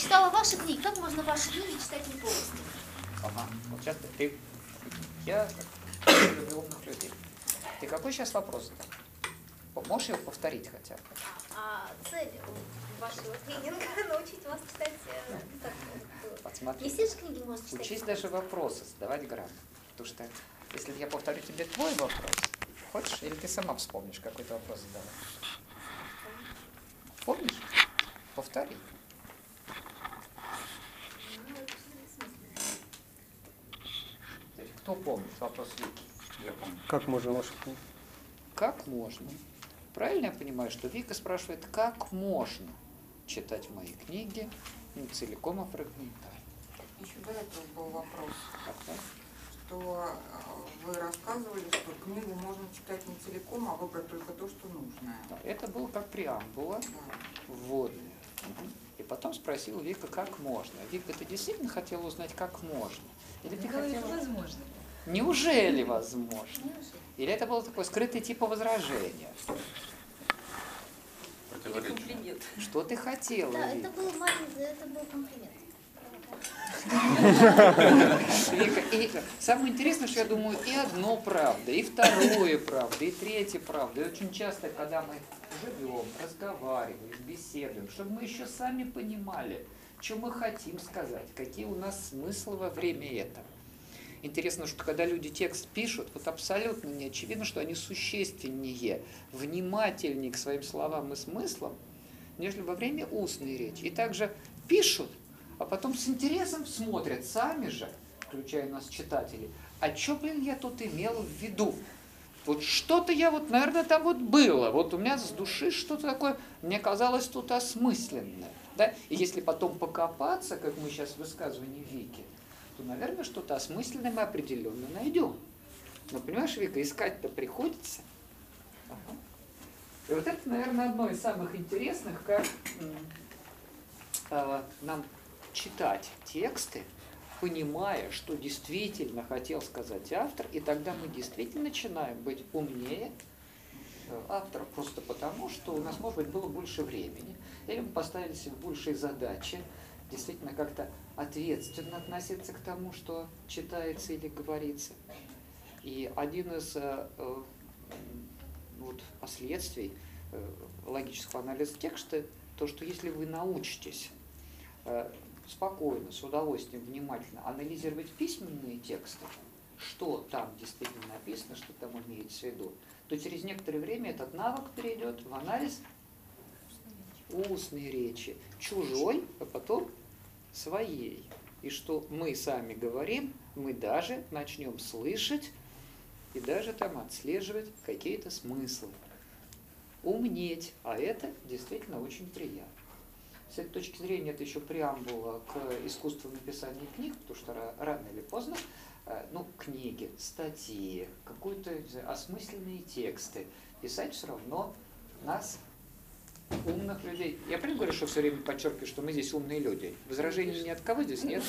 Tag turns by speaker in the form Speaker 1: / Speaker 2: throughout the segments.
Speaker 1: читала ваши книги. Как можно ваши книги читать не полностью?
Speaker 2: Ага, вот сейчас ты, ты- я люблю умных людей. Ты какой сейчас вопрос задал? Можешь его повторить хотя бы?
Speaker 1: А цель вашего тренинга научить вас читать э, так, э,
Speaker 2: Вот
Speaker 1: Не все же книги можно читать.
Speaker 2: учись даже вопросы задавать грамотно. Потому что если я повторю тебе твой вопрос, хочешь, или ты сама вспомнишь, какой ты вопрос задала? Помнишь? Повтори.
Speaker 1: Ну, это бессмысленно.
Speaker 2: То есть Кто помнит вопрос Вики?
Speaker 3: Я помню.
Speaker 4: Как можно книги?
Speaker 2: Как можно? Правильно я понимаю, что Вика спрашивает, как можно читать мои книги ну, целиком и фрагментарно?
Speaker 5: Еще до этого был вопрос,
Speaker 2: Так, да?
Speaker 5: что э, вы рассказывали, что книгу можно читать не целиком, а выбрать только то, что нужное.
Speaker 2: Да, Это было как преамбула
Speaker 5: Да.
Speaker 2: вводная. И потом спросил Вика, как можно. Вика, ты действительно хотела узнать, как можно? Или ты хотела...
Speaker 6: возможно.
Speaker 2: Неужели возможно? Или это было такое скрытое типа возражения? Что ты хотела?
Speaker 1: Да,
Speaker 2: Вика?
Speaker 1: это был маленький, это был комплимент.
Speaker 2: Вика, и самое интересное, что я думаю, и одно правда, и второе правда, и третье правда. И очень часто, когда мы живем, разговариваем, беседуем, чтобы мы еще сами понимали, что мы хотим сказать, какие у нас смыслы во время этого. Интересно, что когда люди текст пишут, вот абсолютно не очевидно, что они существеннее, внимательнее к своим словам и смыслам, нежели во время устной речи. И также пишут, а потом с интересом смотрят сами же, включая нас, читателей, а что, блин, я тут имел в виду? Вот что-то я вот, наверное, там вот было. Вот у меня с души что-то такое, мне казалось тут осмысленное. Да? И если потом покопаться, как мы сейчас в высказывании Вики, то, наверное, что-то осмысленное мы определенно найдем. Но, понимаешь, Вика, искать-то приходится. И вот это, наверное, одно из самых интересных, как а, нам читать тексты, понимая, что действительно хотел сказать автор, и тогда мы действительно начинаем быть умнее э, автора, просто потому, что у нас, может быть, было больше времени, или мы поставили себе большие задачи, действительно как-то ответственно относиться к тому, что читается или говорится. И один из э, э, вот, последствий э, логического анализа текста, то, что если вы научитесь спокойно, с удовольствием, внимательно анализировать письменные тексты, что там действительно написано, что там имеется в виду, то через некоторое время этот навык перейдет в анализ устной речи, чужой, а потом своей. И что мы сами говорим, мы даже начнем слышать и даже там отслеживать какие-то смыслы. Умнеть, а это действительно очень приятно. С этой точки зрения это еще преамбула к искусству написания книг, потому что ра- рано или поздно, э, ну, книги, статьи, какие-то осмысленные тексты писать все равно нас, умных людей. Я правильно говорю, что все время подчеркиваю, что мы здесь умные люди? Возражений ни от кого здесь нет.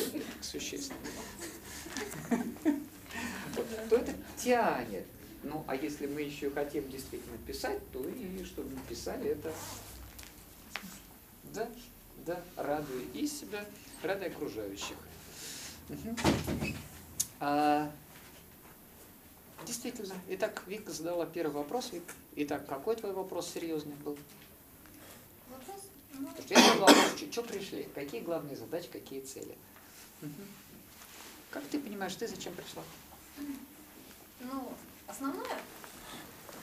Speaker 2: Вот, То это тянет. Ну, а если мы еще хотим действительно писать, то и чтобы мы писали, это да, да, радуя и себя, радуя окружающих. А, действительно. Итак, Вика задала первый вопрос. Итак, какой твой вопрос серьезный был? Потому что я задал вопрос, что пришли, какие главные задачи, какие цели. Как ты понимаешь, ты зачем пришла?
Speaker 1: ну, основное,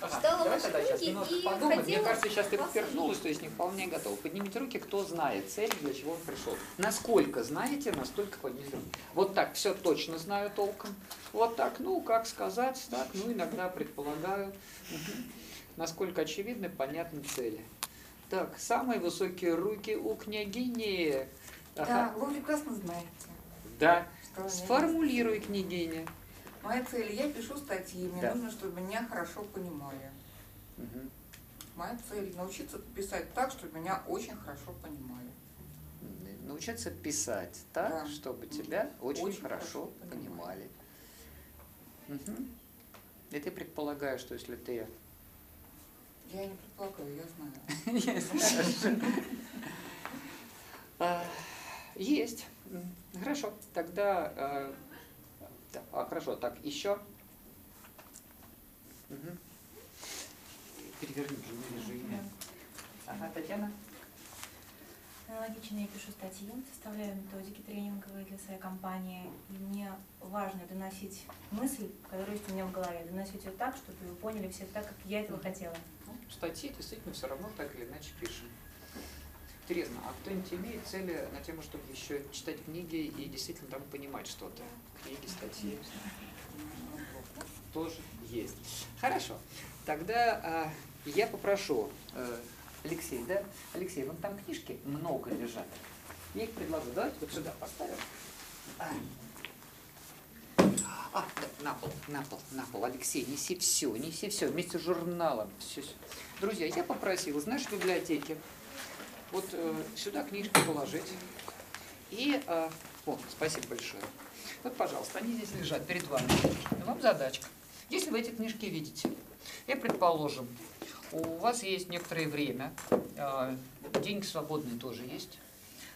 Speaker 2: Ага,
Speaker 1: Читала
Speaker 2: давай
Speaker 1: ваши
Speaker 2: тогда сейчас
Speaker 1: книги
Speaker 2: немножко
Speaker 1: и
Speaker 2: подумать. Мне кажется, сейчас ты поперхнулась, то есть не вполне готова. Поднимите руки, кто знает цель, для чего он пришел. Насколько знаете, настолько поднимите руки. Вот так, все точно знаю толком. Вот так, ну, как сказать, так, ну, иногда предполагаю. Насколько очевидны, понятны цели. Так, самые высокие руки у княгини.
Speaker 5: Да,
Speaker 2: Ага.
Speaker 5: вы прекрасно знаете.
Speaker 2: Да.
Speaker 5: что.
Speaker 2: Сформулируй, княгиня.
Speaker 5: Моя цель, я пишу статьи, мне
Speaker 2: Да.
Speaker 5: нужно, чтобы меня хорошо понимали.
Speaker 2: Мгм.
Speaker 5: Моя цель научиться писать так, чтобы меня очень хорошо понимали.
Speaker 2: Научиться писать так,
Speaker 5: Да.
Speaker 2: чтобы тебя очень,
Speaker 5: Очень
Speaker 2: хорошо,
Speaker 5: хорошо
Speaker 2: понимали. Мгм. И ты предполагаешь, что если ты...
Speaker 5: Я не предполагаю, я знаю.
Speaker 2: Я знаю. А, Есть. Хорошо. Тогда... так, а, хорошо, так, еще. Переверни, вижу имя. Ага, Татьяна.
Speaker 3: Аналогично я пишу статьи, составляю методики тренинговые для своей компании. И мне важно доносить мысль, которая есть у меня в голове, доносить ее так, чтобы вы поняли все так, как я этого хотела.
Speaker 2: Статьи действительно все равно так или иначе пишем. Интересно, а кто-нибудь имеет цели на тему, чтобы еще читать книги и действительно там понимать что-то? Книги, статьи? Тоже есть. Хорошо. Тогда а, я попрошу, э, Алексей, да? Алексей, вон там книжки много лежат. Я их предлагаю. Давайте вот сюда поставим. А, да, на пол, на пол, на пол. Алексей, неси все, неси все вместе с журналом. Все, Друзья, я попросил из нашей библиотеки вот э, сюда книжки положить. И, э, о, спасибо большое. Вот, пожалуйста, они здесь лежат перед вами. И вам задачка. Если вы эти книжки видите, и, предположим, у вас есть некоторое время, э, деньги свободные тоже есть,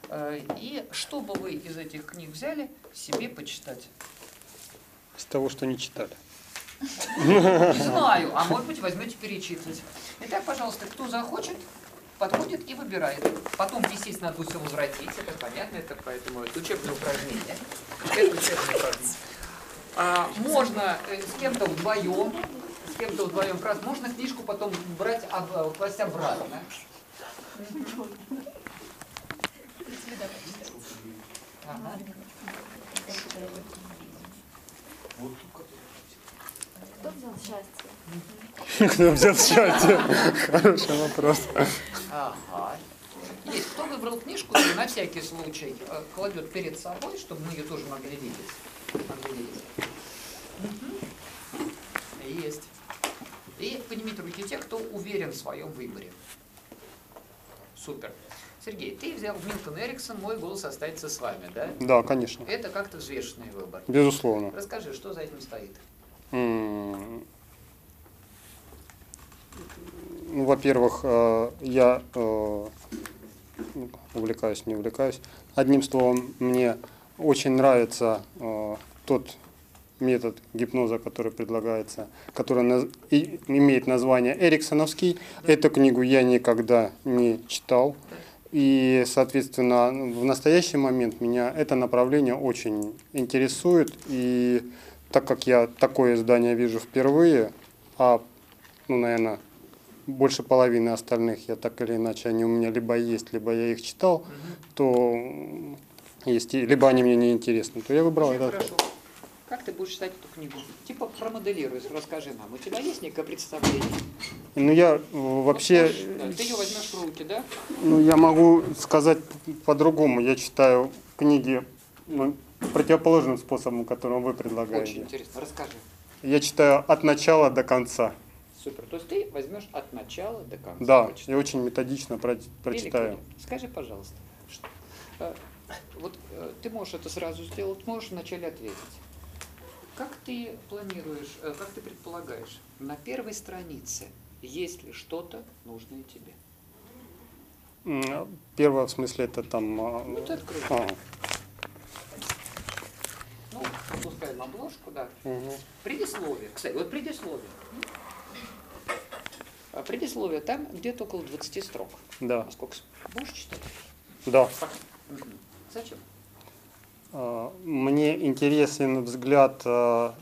Speaker 2: э, и что бы вы из этих книг взяли себе почитать?
Speaker 4: С того, что не читали.
Speaker 2: Не знаю, а может быть возьмете перечитывать. Итак, пожалуйста, кто захочет, подходит и выбирает. Потом, естественно, надо все возвратить, это понятно, это поэтому это учебное упражнение. Это учебное упражнение. А, можно э, с кем-то вдвоем, с кем-то вдвоем, можно книжку потом брать, об- класть обратно. Ага.
Speaker 1: Кто взял счастье?
Speaker 4: Кто взял счастье? Хороший вопрос.
Speaker 2: Ага. Есть. Кто выбрал книжку, и на всякий случай э, кладет перед собой, чтобы мы ее тоже могли видеть. Могли видеть. Есть. И поднимите руки те, кто уверен в своем выборе. Супер. Сергей, ты взял Милтон Эриксон, мой голос остается с вами, да?
Speaker 4: Да, конечно.
Speaker 2: Это как-то взвешенный выбор.
Speaker 4: Безусловно.
Speaker 2: Расскажи, что за этим стоит?
Speaker 4: Ну, во-первых, э, я э, ну, увлекаюсь, не увлекаюсь. Одним словом, мне очень нравится э, тот метод гипноза, который предлагается, который наз- и- имеет название Эриксоновский. Эту книгу я никогда не читал. И, соответственно, в настоящий момент меня это направление очень интересует. И так как я такое издание вижу впервые, а, ну, наверное, больше половины остальных я так или иначе, они у меня либо есть, либо я их читал, то м, есть, либо они мне не интересны, то я выбрал
Speaker 2: Очень
Speaker 4: этот.
Speaker 2: хорошо. Как ты будешь читать эту книгу? Типа промоделируй, расскажи нам. У тебя есть некое представление?
Speaker 4: Ну, я э, вообще,
Speaker 2: Вот да, ты ее возьмешь в руки, да?
Speaker 4: ну, я могу сказать по-другому. Я читаю книги ну, противоположным способом, которым вы
Speaker 2: Очень
Speaker 4: предлагаете.
Speaker 2: интересно. Расскажи.
Speaker 4: Я читаю от начала до конца.
Speaker 2: Супер. То есть ты возьмешь от начала до конца.
Speaker 4: Да,
Speaker 2: прочитаешь.
Speaker 4: я очень методично про- прочитаю.
Speaker 2: Скажи, пожалуйста, что- э, вот э, ты можешь это сразу сделать, можешь вначале ответить. Как ты планируешь, э, как ты предполагаешь, на первой странице есть ли что-то нужное тебе?
Speaker 4: Первое, в смысле, это там... а,
Speaker 2: Ну, ты открой.
Speaker 4: а,
Speaker 2: Ну, опускаем обложку, да.
Speaker 4: мгм.
Speaker 2: Предисловие. Кстати, вот предисловие. А Предисловие там где-то около 20 строк.
Speaker 4: Да,
Speaker 2: А сколько? Будешь читать?
Speaker 4: да.
Speaker 2: Зачем?
Speaker 4: А, Мне интересен взгляд а,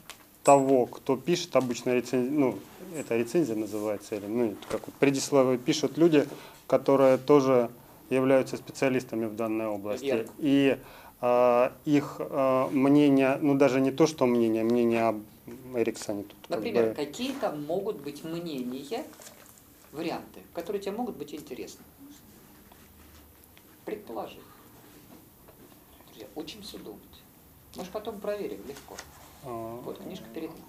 Speaker 4: того, кто пишет обычно рецензию, ну, это рецензия называется, или, ну, как вот предисловие пишут люди, которые тоже являются специалистами в данной области.
Speaker 2: Верно.
Speaker 4: И а, их а, мнение, ну, даже не то, что мнение, мнение об Эриксоне тут как
Speaker 2: Например,
Speaker 4: бы-
Speaker 2: какие там могут быть мнения, варианты, которые тебе могут быть интересны? Предположи. Друзья, учимся думать. Мы же потом проверим легко.
Speaker 4: а,
Speaker 2: Вот книжка перед нами.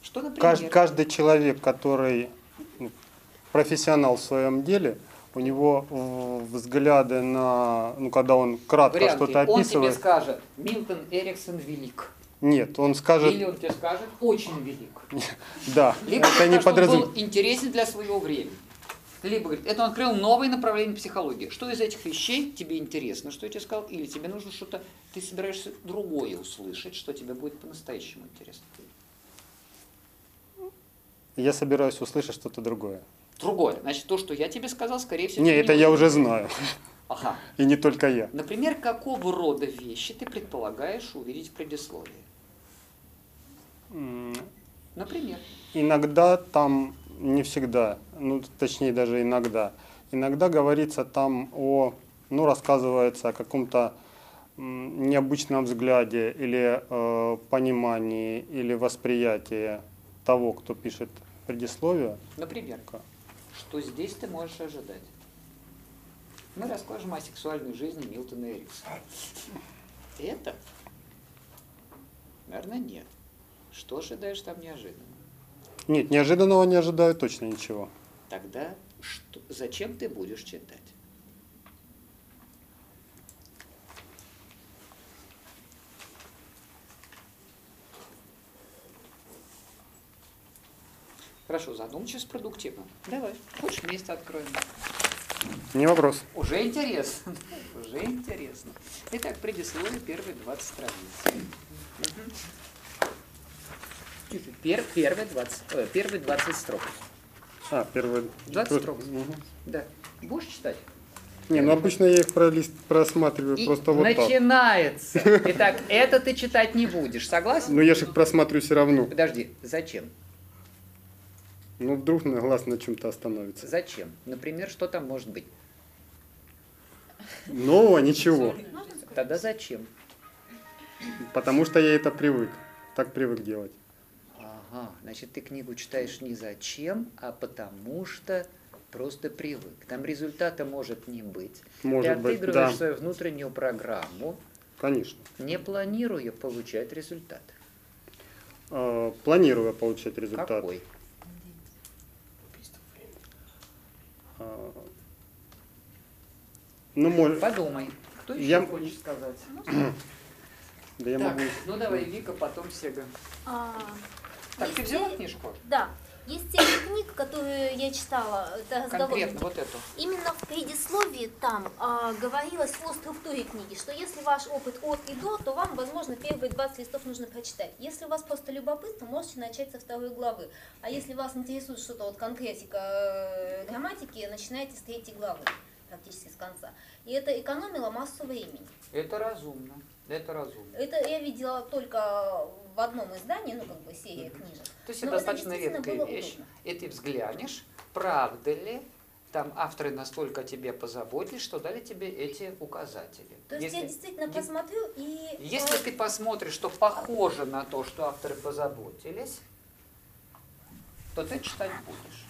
Speaker 2: Что, например?
Speaker 4: Каждый, каждый человек, который ну, профессионал в своем деле, у него взгляды на, ну, когда он кратко
Speaker 2: Варианты.
Speaker 4: что-то
Speaker 2: Он тебе
Speaker 4: описывает,
Speaker 2: скажет, Милтон Эриксон велик.
Speaker 4: нет, он скажет,
Speaker 2: Или он тебе скажет, очень велик.
Speaker 4: да,
Speaker 2: Либо
Speaker 4: это не
Speaker 2: скажет, он был интересен для своего времени. Либо говорит, это он открыл новое направление психологии. Что из этих вещей тебе интересно, что я тебе сказал, или тебе нужно что-то, ты собираешься другое услышать, что тебе будет по-настоящему интересно.
Speaker 4: Я собираюсь услышать что-то другое.
Speaker 2: Другое. Значит, то, что я тебе сказал, скорее всего...
Speaker 4: Не, это
Speaker 2: будет
Speaker 4: я уже знаю.
Speaker 2: Ага.
Speaker 4: И не только я.
Speaker 2: Например, какого рода вещи ты предполагаешь увидеть в предисловии? Например.
Speaker 4: Иногда там, не всегда, ну точнее даже иногда, иногда говорится там о, ну рассказывается о каком-то необычном взгляде или э, понимании или восприятии того, кто пишет предисловие.
Speaker 2: Например, что здесь ты можешь ожидать? Мы расскажем о сексуальной жизни Милтона Эриксона. Это? Наверное, нет. Что ожидаешь там неожиданно?
Speaker 4: Нет, неожиданного не ожидаю точно ничего.
Speaker 2: Тогда что, зачем ты будешь читать? Хорошо, задумчивость продуктивно. Давай, хочешь вместе откроем?
Speaker 4: Не вопрос.
Speaker 2: Уже интересно. Уже интересно. Итак, предисловие первые 20 страниц. Чуть-чуть. Пер- первые 20, э, первые 20 строк.
Speaker 4: А, первый.
Speaker 2: 20 строк.
Speaker 4: Мгм.
Speaker 2: Да. Будешь читать?
Speaker 4: Не, ну обычно я их пролист, просматриваю
Speaker 2: И
Speaker 4: просто вот так.
Speaker 2: начинается. Итак, это ты читать не будешь. Согласен?
Speaker 4: Но я же их просматриваю все равно.
Speaker 2: Подожди, зачем?
Speaker 4: Ну вдруг на глаз на чем-то остановится.
Speaker 2: Зачем? Например, что там может быть?
Speaker 4: Нового ничего.
Speaker 2: Тогда зачем?
Speaker 4: Потому что я это привык. Так привык делать.
Speaker 2: Ага, значит, ты книгу читаешь не зачем, а потому что просто привык. Там результата может не быть.
Speaker 4: Может
Speaker 2: ты
Speaker 4: быть,
Speaker 2: отыгрываешь
Speaker 4: да.
Speaker 2: свою внутреннюю программу,
Speaker 4: Конечно.
Speaker 2: не планируя получать результат.
Speaker 4: Э, Планирую получать результат.
Speaker 2: Какой?
Speaker 4: Э, Ну, может,
Speaker 2: Подумай. Кто еще
Speaker 4: Я-
Speaker 2: хочет сказать?
Speaker 4: да я
Speaker 2: так,
Speaker 4: могу.
Speaker 2: ну давай, Вика, потом Сега.
Speaker 1: А,
Speaker 2: Так, ты
Speaker 1: есть
Speaker 2: взяла
Speaker 1: серия-
Speaker 2: книжку?
Speaker 1: Да. Есть серия книг, которую я читала. Это.
Speaker 2: Конкретно вот эту.
Speaker 1: Именно в предисловии там а, говорилось о структуре книги, что если ваш опыт от и до, то вам, возможно, первые 20 листов нужно прочитать. Если у вас просто любопытно, можете начать со второй главы. А если вас интересует что-то вот конкретика э, грамматики, начинайте с третьей главы, практически с конца. И это экономило массу времени.
Speaker 2: Это разумно. Это разумно.
Speaker 1: Это я видела только в одном издании, ну как бы серия книжек.
Speaker 2: То есть
Speaker 1: Но
Speaker 2: это достаточно редкая вещь. И ты взглянешь, правда ли там авторы настолько тебе позаботились, что дали тебе эти указатели.
Speaker 1: То есть
Speaker 2: Если-
Speaker 1: я действительно посмотрю и...
Speaker 2: Если
Speaker 1: э,
Speaker 2: ты посмотришь, что похоже на то, что авторы позаботились, то ты читать будешь.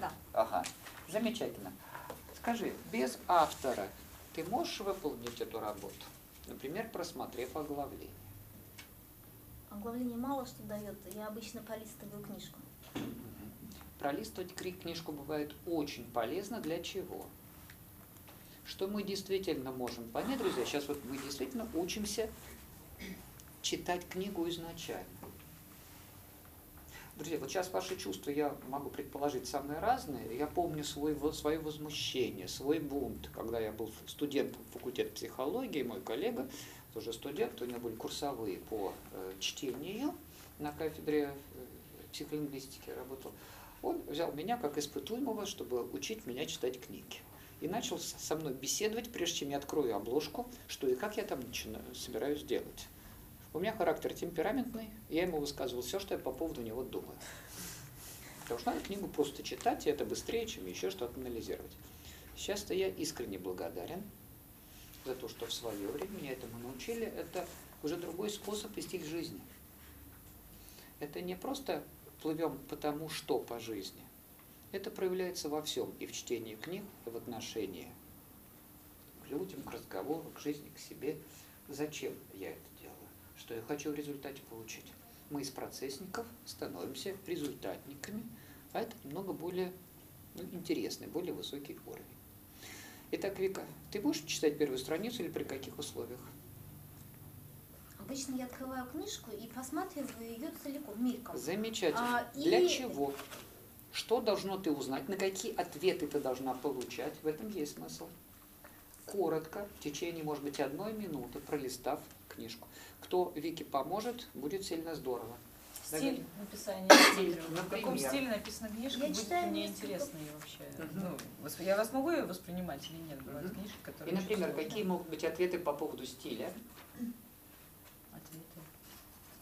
Speaker 1: Да.
Speaker 2: Ага, замечательно. Скажи, без автора ты можешь выполнить эту работу? Например, просмотрев оглавление.
Speaker 1: Оглавление мало что дает. Я обычно пролистываю книжку.
Speaker 2: Пролистывать книжку бывает очень полезно. Для чего? Что мы действительно можем понять, друзья, сейчас вот мы действительно учимся читать книгу изначально. Друзья, вот сейчас ваши чувства, я могу предположить, самые разные. Я помню свой, во- свое возмущение, свой бунт, когда я был студентом факультета психологии, мой коллега, тоже студент, у него были курсовые по э, чтению на кафедре э, психолингвистики работал. Он взял меня как испытуемого, чтобы учить меня читать книги. И начал со мной беседовать, прежде чем я открою обложку, что и как я там начинаю, собираюсь делать. У меня характер темпераментный, я ему высказывал все, что я по поводу него думаю. Потому что надо книгу просто читать, и это быстрее, чем еще что-то анализировать. Сейчас-то я искренне благодарен за то, что в свое время меня этому научили. Это уже другой способ вести к жизни. Это не просто плывем потому что по жизни. Это проявляется во всем, и в чтении книг, и в отношении к людям, к разговору, к жизни, к себе. Зачем я это делаю? Что я хочу в результате получить? Мы из процессников становимся результатниками, а это намного более ну, интересный, более высокий уровень. Итак, Вика, ты будешь читать первую страницу или при каких условиях?
Speaker 1: Обычно я открываю книжку и просматриваю ее целиком, мельком.
Speaker 2: Замечательно.
Speaker 1: А, и-
Speaker 2: Для чего? Что должно ты узнать, на какие ответы ты должна получать, в этом есть смысл. Коротко, в течение, может быть, одной минуты, пролистав книжку. Кто Вике поможет, будет сильно здорово.
Speaker 6: Стиль написания
Speaker 2: Стиль,
Speaker 6: стиля. В каком стиле написана книжка,
Speaker 1: Я
Speaker 6: будет
Speaker 1: читаю
Speaker 6: мне интересно ее вообще.
Speaker 2: Мгм.
Speaker 6: Ну, я вас могу ее воспринимать или нет? Бывают
Speaker 2: Мгм.
Speaker 6: книжки,
Speaker 2: И,
Speaker 6: которые очень
Speaker 2: например, какие могут быть ответы по поводу стиля?
Speaker 6: ответы?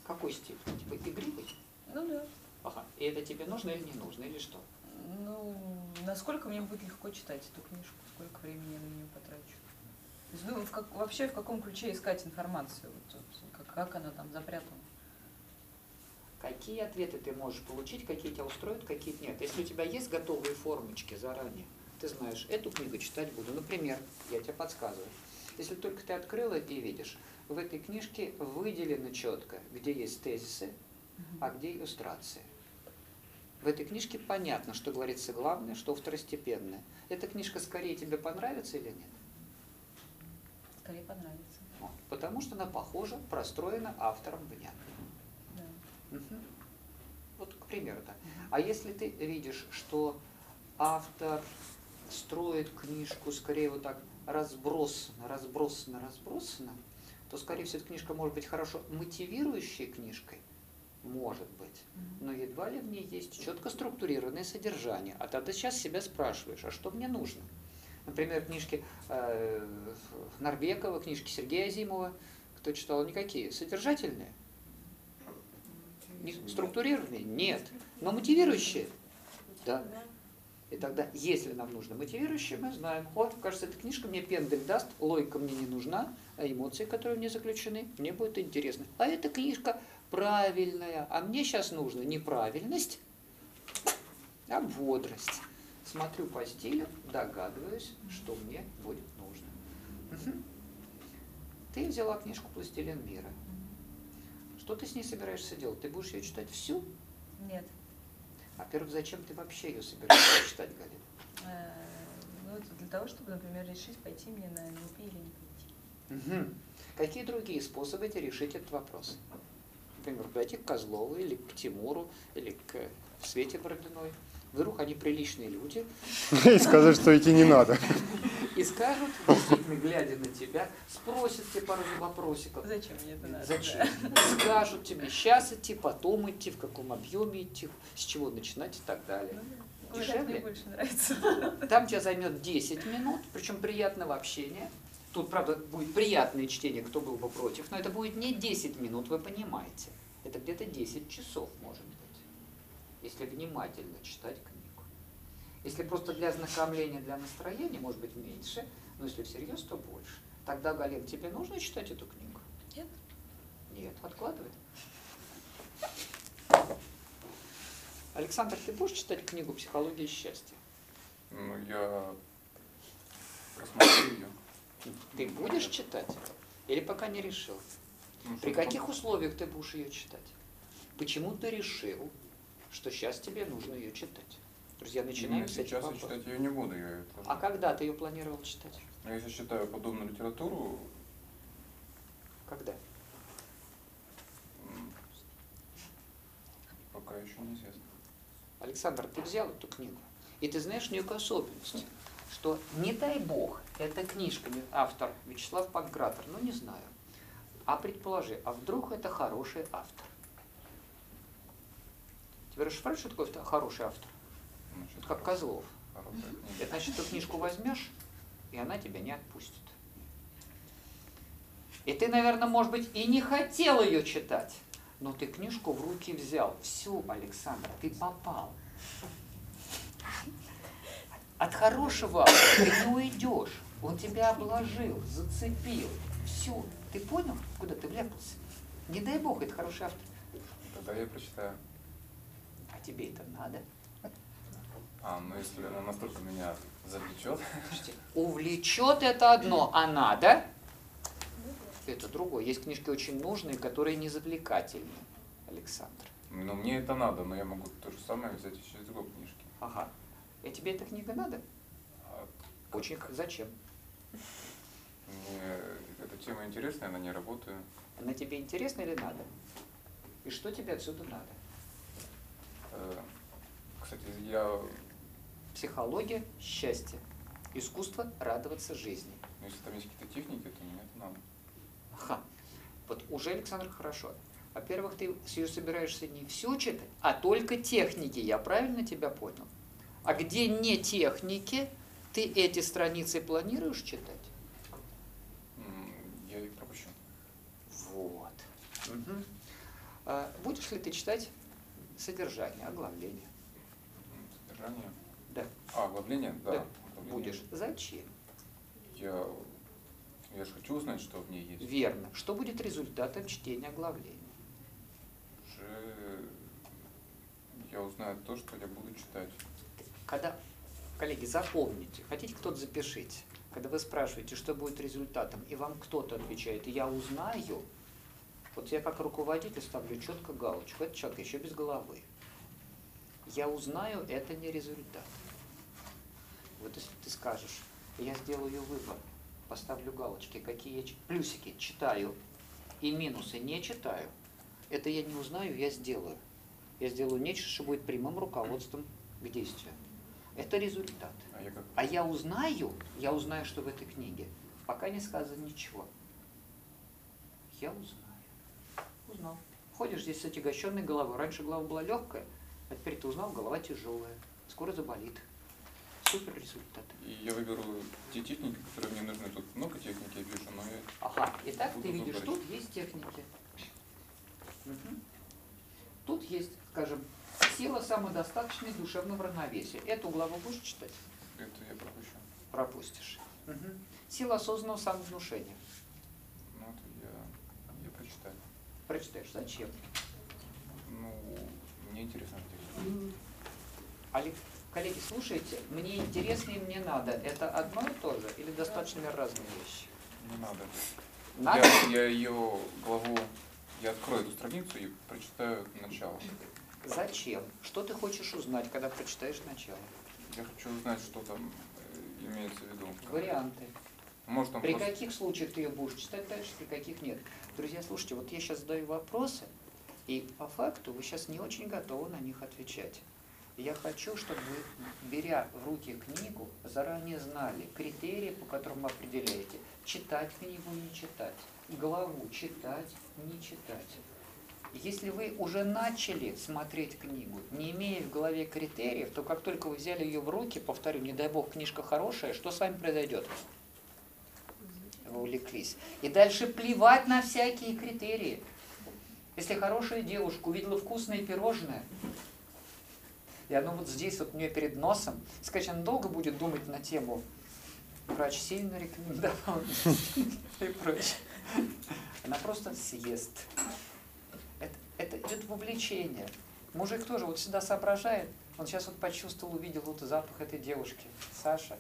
Speaker 2: Какой стиль? Типа игривый?
Speaker 6: Ну да.
Speaker 2: Ага. И это тебе нужно или не нужно, или что?
Speaker 6: Ну, насколько мне будет легко читать эту книжку, сколько времени я на нее потрачу. То есть, ну, в как, вообще в каком ключе искать информацию, вот, как, как она там запрятана.
Speaker 2: Какие ответы ты можешь получить, какие тебя устроят, какие нет. Если у тебя есть готовые формочки заранее, ты знаешь, эту книгу читать буду. Например, я тебе подсказываю. Если только ты открыла и видишь, в этой книжке выделено четко, где есть тезисы, а где иллюстрации. В этой книжке понятно, что говорится главное, что второстепенное. Эта книжка скорее тебе понравится или нет?
Speaker 6: Скорее понравится.
Speaker 2: Вот. Потому что она похожа, простроена автором внятно.
Speaker 6: Да.
Speaker 2: Мгм. Вот, к примеру, так. А если ты видишь, что автор строит книжку скорее вот так разбросано, разбросано, разбросано, то, скорее всего, эта книжка может быть хорошо мотивирующей книжкой, может быть, но едва ли в ней есть четко структурированное содержание. А тогда сейчас себя спрашиваешь, а что мне нужно? Например, книжки э, Нарбекова, книжки Сергея Азимова, кто читал, никакие. Содержательные? Структурированные? Нет. Но мотивирующие? Да. И тогда, если нам нужно мотивирующее, мы знаем, вот, кажется, эта книжка мне пендель даст, логика мне не нужна, а эмоции, которые в ней заключены, мне будет интересно. А эта книжка правильная, а мне сейчас нужна не правильность, а бодрость. Смотрю по стилю, догадываюсь, что мне будет нужно. Ты взяла книжку «Пластилин мира». Что ты с ней собираешься делать? Ты будешь ее читать всю?
Speaker 6: Нет.
Speaker 2: Во-первых, зачем ты вообще ее собираешься читать, Галина?
Speaker 6: Э, Ну, это для того, чтобы, например, решить, пойти мне на НЛП или не пойти.
Speaker 2: Мгм. Какие другие способы тебе решить этот вопрос? Например, пойти к Козлову, или к Тимуру, или к Свете Бородиной. Вдруг они приличные люди
Speaker 4: И сказать, что идти не надо.
Speaker 2: и скажут, действительно, глядя на тебя, спросят тебе пару вопросиков.
Speaker 6: Зачем мне это надо?
Speaker 2: Зачем? Скажут тебе, сейчас идти, потом идти, в каком объеме идти, с чего начинать и так далее.
Speaker 6: Да. Ой, так мне
Speaker 2: Дешевле?
Speaker 6: больше нравится.
Speaker 2: Там тебе займет 10 минут, причем приятного общения. Тут, правда, будет приятное чтение, кто был бы против, но это будет не 10 минут, вы понимаете. Это где-то 10 часов, может быть, если внимательно читать книгу. Если просто для ознакомления, для настроения, может быть, меньше, но если всерьез, то больше. Тогда, Галин, тебе нужно читать эту книгу?
Speaker 6: Нет.
Speaker 2: Нет, откладывай. Александр, ты будешь читать книгу «Психология счастья»?
Speaker 7: Ну, я просмотрю ее.
Speaker 2: Ты будешь читать? Или пока не решил?
Speaker 7: Ну,
Speaker 2: При каких условиях ты будешь ее читать? Почему ты решил, что сейчас тебе нужно ее читать? Друзья, начинаем
Speaker 7: Ну,
Speaker 2: с этих
Speaker 7: сейчас я
Speaker 2: вопросов.
Speaker 7: читать ее не буду. Я ее
Speaker 2: А когда ты ее планировал читать?
Speaker 7: Я если читаю подобную литературу,
Speaker 2: Когда?
Speaker 7: пока еще неизвестно.
Speaker 2: Александр, ты взял эту книгу, и ты знаешь некую особенность, что не дай бог, эта книжка, автор Вячеслав Панкратор, ну не знаю, а предположи, а вдруг это хороший автор? Тебе расшифровать, что такое хороший автор?
Speaker 7: Значит,
Speaker 2: как Козлов. Это значит, ты книжку возьмешь, и она тебя не отпустит. И ты, наверное, может быть, и не хотел ее читать, но ты книжку в руки взял. Все, Александр, ты попал. От хорошего ты не уйдешь. Он тебя обложил, зацепил. Все. Ты понял, куда ты вляпался? Не дай бог, это хороший автор.
Speaker 7: Тогда я прочитаю.
Speaker 2: А тебе это надо.
Speaker 7: А, ну если она настолько меня завлечет,
Speaker 2: увлечет это одно, а надо это другое. Есть книжки очень нужные, которые не завлекательны, Александр.
Speaker 7: ну мне это надо, но я могу то же самое взять еще из другой книжки.
Speaker 2: Ага. И тебе эта книга надо?
Speaker 7: А
Speaker 2: Очень. Зачем?
Speaker 7: мне эта тема интересная, на ней работаю.
Speaker 2: Она тебе интересна или надо? И что тебе отсюда надо?
Speaker 7: Э, Кстати, я,
Speaker 2: Психология счастья. Искусство радоваться жизни.
Speaker 7: ну, если там есть какие-то техники, то мне это надо.
Speaker 2: Ха. Вот уже, Александр, хорошо. Во-первых, ты ее собираешься не все читать, а только техники. Я правильно тебя понял? А где не техники, ты эти страницы планируешь читать?
Speaker 7: Я их пропущу.
Speaker 2: Вот. Мгм. А будешь ли ты читать содержание, оглавление?
Speaker 7: М, Содержание.
Speaker 2: Да.
Speaker 7: А, оглавление? Да.
Speaker 2: Да.
Speaker 7: оглавление.
Speaker 2: Будешь. Зачем?
Speaker 7: Я, я же хочу узнать, что в ней есть.
Speaker 2: Верно. Что будет результатом чтения оглавления?
Speaker 7: Уже я узнаю то, что я буду читать.
Speaker 2: Когда, коллеги, запомните, хотите кто-то запишите, когда вы спрашиваете, что будет результатом, и вам кто-то отвечает, я узнаю, вот я как руководитель ставлю четко галочку, это человек еще без головы. Я узнаю, это не результат. Вот если ты скажешь, я сделаю выбор, поставлю галочки, какие я плюсики читаю и минусы не читаю, это я не узнаю, я сделаю. Я сделаю нечто, что будет прямым руководством к действию. Это результат.
Speaker 7: А я как?
Speaker 2: А я узнаю, я узнаю, что в этой книге. Пока не сказано ничего. Я узнаю. Узнал. Ходишь здесь с отягощенной головой. Раньше голова была легкая, а теперь ты узнал, голова тяжелая. Скоро заболит. Супер результат.
Speaker 7: И я выберу те техники, которые мне нужны. Тут много техники, я вижу, но я...
Speaker 2: Ага, итак, ты видишь,
Speaker 7: выбирать.
Speaker 2: тут есть техники. Мгм. Тут есть, скажем, сила самодостаточной душевного равновесия. Эту главу будешь читать?
Speaker 7: Это я пропущу.
Speaker 2: Пропустишь. Мгм. Сила осознанного самовнушения.
Speaker 7: Ну, это я, я прочитаю.
Speaker 2: Прочитаешь. Зачем?
Speaker 7: Ну, мне интересно техника.
Speaker 2: Олег, коллеги, слушайте, мне интересно и мне надо. Это одно и то же или достаточно разные вещи?
Speaker 7: Не надо.
Speaker 2: Надо?
Speaker 7: Я, я ее главу, я открою эту страницу и прочитаю начало.
Speaker 2: Зачем? Что ты хочешь узнать, когда прочитаешь начало?
Speaker 7: Я хочу узнать, что там э, имеется в виду.
Speaker 2: Варианты.
Speaker 7: Может,
Speaker 2: При
Speaker 7: просто...
Speaker 2: каких случаях ты ее будешь читать дальше, при каких нет? Друзья, слушайте, вот я сейчас задаю вопросы, и по факту вы сейчас не очень готовы на них отвечать. Я хочу, чтобы вы, беря в руки книгу, заранее знали критерии, по которым определяете, читать книгу, не читать, главу читать, не читать. Если вы уже начали смотреть книгу, не имея в голове критериев, то как только вы взяли ее в руки, повторю, не дай бог, книжка хорошая, что с вами произойдет? Вы увлеклись. И дальше плевать на всякие критерии. Если хорошая девушка увидела вкусное пирожное, и оно вот здесь, вот у нее перед носом, скажем, она долго будет думать на тему врач сильно рекомендовал и прочее. Она просто съест. Это, это идет вовлечение. Мужик тоже вот всегда соображает. Он сейчас вот почувствовал, увидел вот запах этой девушки. Саша.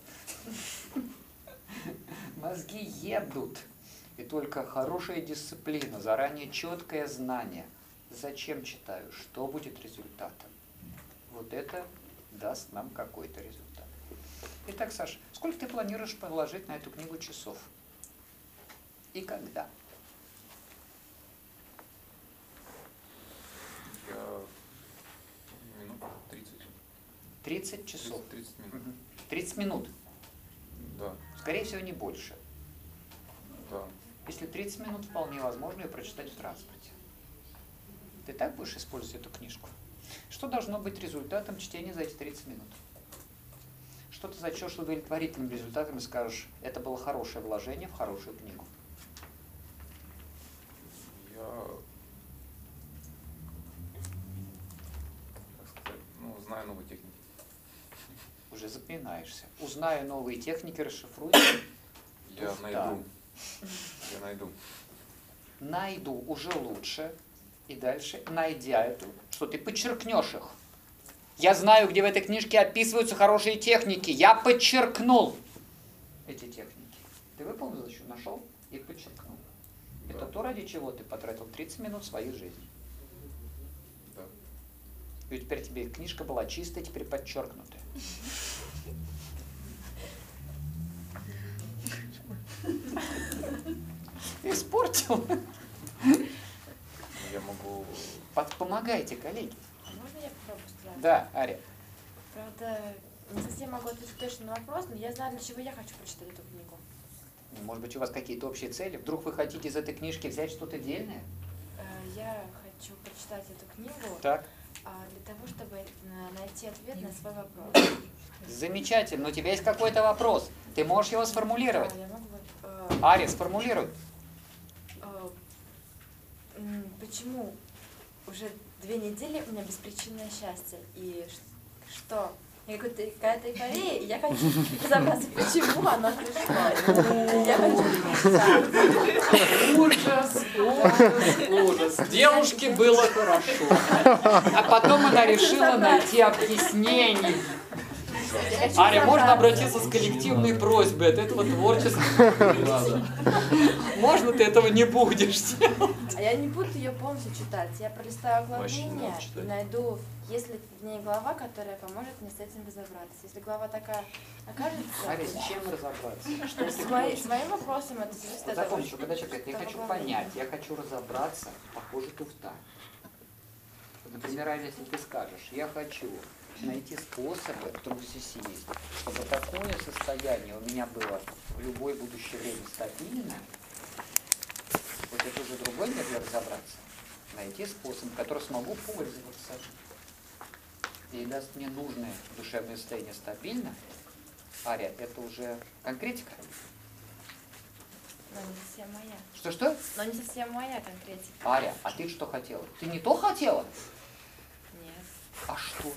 Speaker 2: Мозги едут. И только хорошая дисциплина, заранее четкое знание. Зачем читаю, что будет результатом. Вот это даст нам какой-то результат. Итак, Саша, сколько ты планируешь положить на эту книгу часов? И когда?
Speaker 7: Я минут 30.
Speaker 2: 30 часов.
Speaker 7: 30, 30 минут.
Speaker 2: Мгм. 30 минут.
Speaker 7: Да,
Speaker 2: Скорее всего, не больше.
Speaker 7: да.
Speaker 2: Если 30 минут вполне возможно ее прочитать в транспорте. Ты так будешь использовать эту книжку? Что должно быть результатом чтения за эти 30 минут? Что ты зачтешь удовлетворительным результатом и скажешь, это было хорошее вложение в хорошую книгу?
Speaker 7: Я, ну, знаю новые техники.
Speaker 2: Уже запинаешься. Узнаю новые техники, расшифрую.
Speaker 7: Я найду. Я найду.
Speaker 2: Найду уже лучше. И дальше, найдя эту, что ты подчеркнешь их. Я знаю, где в этой книжке описываются хорошие техники. Я подчеркнул эти техники. Ты выполнил задачу, нашел и подчеркнул. Это
Speaker 7: Да.
Speaker 2: то, ради чего ты потратил 30 минут своей жизни.
Speaker 7: Да.
Speaker 2: И теперь тебе книжка была чистая, теперь подчеркнутая. Испортил.
Speaker 7: Я могу...
Speaker 2: Под- Помогайте, коллеги.
Speaker 3: Можно я попробую?
Speaker 2: Да, Ария.
Speaker 8: Правда, не совсем могу ответить точно на вопрос, но я знаю, для чего я хочу прочитать эту книгу.
Speaker 2: Может быть, у вас какие-то общие цели? Вдруг вы хотите из этой книжки взять что-то дельное?
Speaker 8: Э, Я хочу прочитать эту книгу
Speaker 2: Так.
Speaker 8: а, для того, чтобы э, найти ответ на свой вопрос.
Speaker 2: Замечательно. Но у тебя есть какой-то вопрос. Ты можешь его сформулировать.
Speaker 8: Да, я могу. э,
Speaker 2: Ари, сформулируй.
Speaker 8: Почему уже две недели у меня беспричинное счастье? И что? Я какой-то какая-то эйфория, и я хочу разобраться, почему оно пришло. Я хочу.
Speaker 2: Ужас, ужас, ужас. Девушке было хорошо. А потом она решила найти объяснение. Аря, можно обратиться с коллективной просьбой от этого творчества? Можно ты этого не будешь делать?
Speaker 8: А я не буду ее полностью читать. Я пролистаю оглавление и найду, есть ли в ней глава, которая поможет мне с этим разобраться. Если глава такая окажется,
Speaker 2: Аря, с чем разобраться? Что
Speaker 8: свои,
Speaker 2: хочешь?
Speaker 8: своим вопросом это зависит от того,
Speaker 2: что когда человек говорит, я хочу понять, я хочу разобраться, похоже туфта. Вот, Например, если ты скажешь, я хочу найти способы, трусиси есть, чтобы такое состояние у меня было в любое будущее время стабильное, вот это уже другой мир для разобраться. Найти способ, который смогу пользоваться и даст мне нужное душевное состояние стабильно, Ария, это уже конкретика.
Speaker 8: Но не совсем моя.
Speaker 2: Что-что?
Speaker 8: Но не совсем моя конкретика.
Speaker 2: Аря, а ты что хотела? Ты не то хотела?
Speaker 8: Нет.
Speaker 2: А что?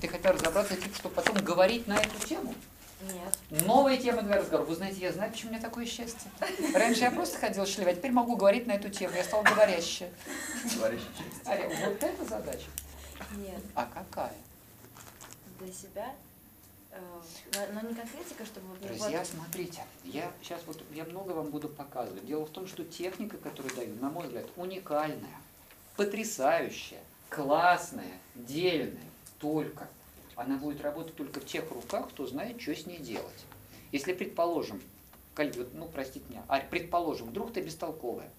Speaker 2: Ты хотела разобраться тем, чтобы потом говорить на эту тему?
Speaker 8: Нет.
Speaker 2: Новая тема для разговора. Вы знаете, я знаю, почему у меня такое счастье. Раньше я просто ходила шлевать, теперь могу говорить на эту тему. Я стала говорящая. Аря, вот это задача.
Speaker 8: Нет.
Speaker 2: А какая?
Speaker 8: Для себя. э, но, но не конкретика, чтобы вот...
Speaker 2: Друзья,
Speaker 8: вот-
Speaker 2: смотрите, я сейчас вот я много вам буду показывать. Дело в том, что техника, которую даю, на мой взгляд, уникальная, потрясающая, классная, дельная. Только она будет работать только в тех руках, кто знает, что с ней делать. Если, предположим, вот, ну, простите меня, Арь, предположим, вдруг ты бестолковая,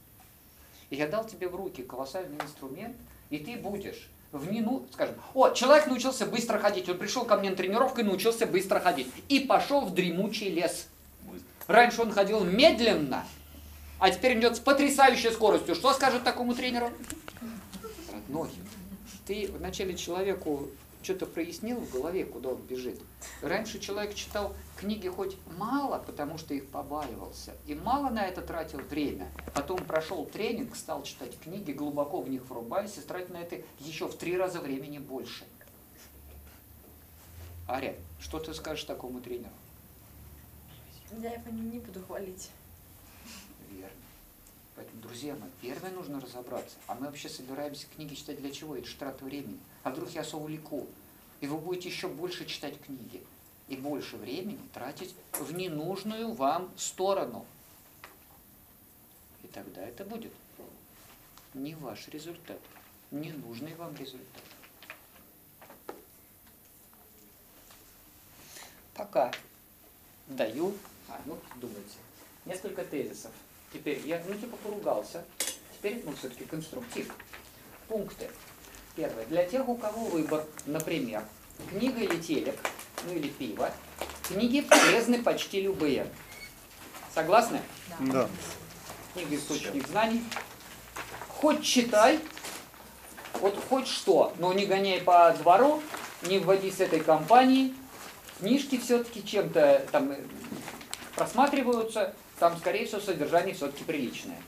Speaker 2: и я дал тебе в руки колоссальный инструмент, и ты будешь в мину, скажем, о, человек научился быстро ходить, он пришел ко мне на тренировку и научился быстро ходить, и пошел в дремучий лес. Раньше он ходил медленно, а теперь идет с потрясающей скоростью. Что скажет такому тренеру? Родной, ты вначале человеку что-то прояснил в голове, куда он бежит. Раньше человек читал книги хоть мало, потому что их побаивался, и мало на это тратил время. Потом прошел тренинг, стал читать книги, глубоко в них врубаясь, и тратить на это еще в три раза времени больше. Аря, что ты скажешь такому тренеру?
Speaker 8: Я его не, не буду хвалить.
Speaker 2: Верно. Поэтому, друзья мои, первое нужно разобраться. А мы вообще собираемся книги читать для чего? Это же трата времени. А вдруг я увлеку? И вы будете еще больше читать книги. И больше времени тратить в ненужную вам сторону. И тогда это будет не ваш результат, ненужный вам результат. Пока даю, а, ну, думайте, несколько тезисов. Теперь я, ну, типа, поругался. Теперь, ну, все-таки конструктив. Пункты. Первое. Для тех, у кого выбор, например, книга или телек, ну или пиво, книги полезны почти любые. Согласны?
Speaker 4: Да.
Speaker 2: Книга источник знаний. Хоть читай, вот хоть что, но не гоняй по двору, не вводи с этой компанией. Книжки все-таки чем-то там э, просматриваются, там, скорее всего, содержание все-таки приличное.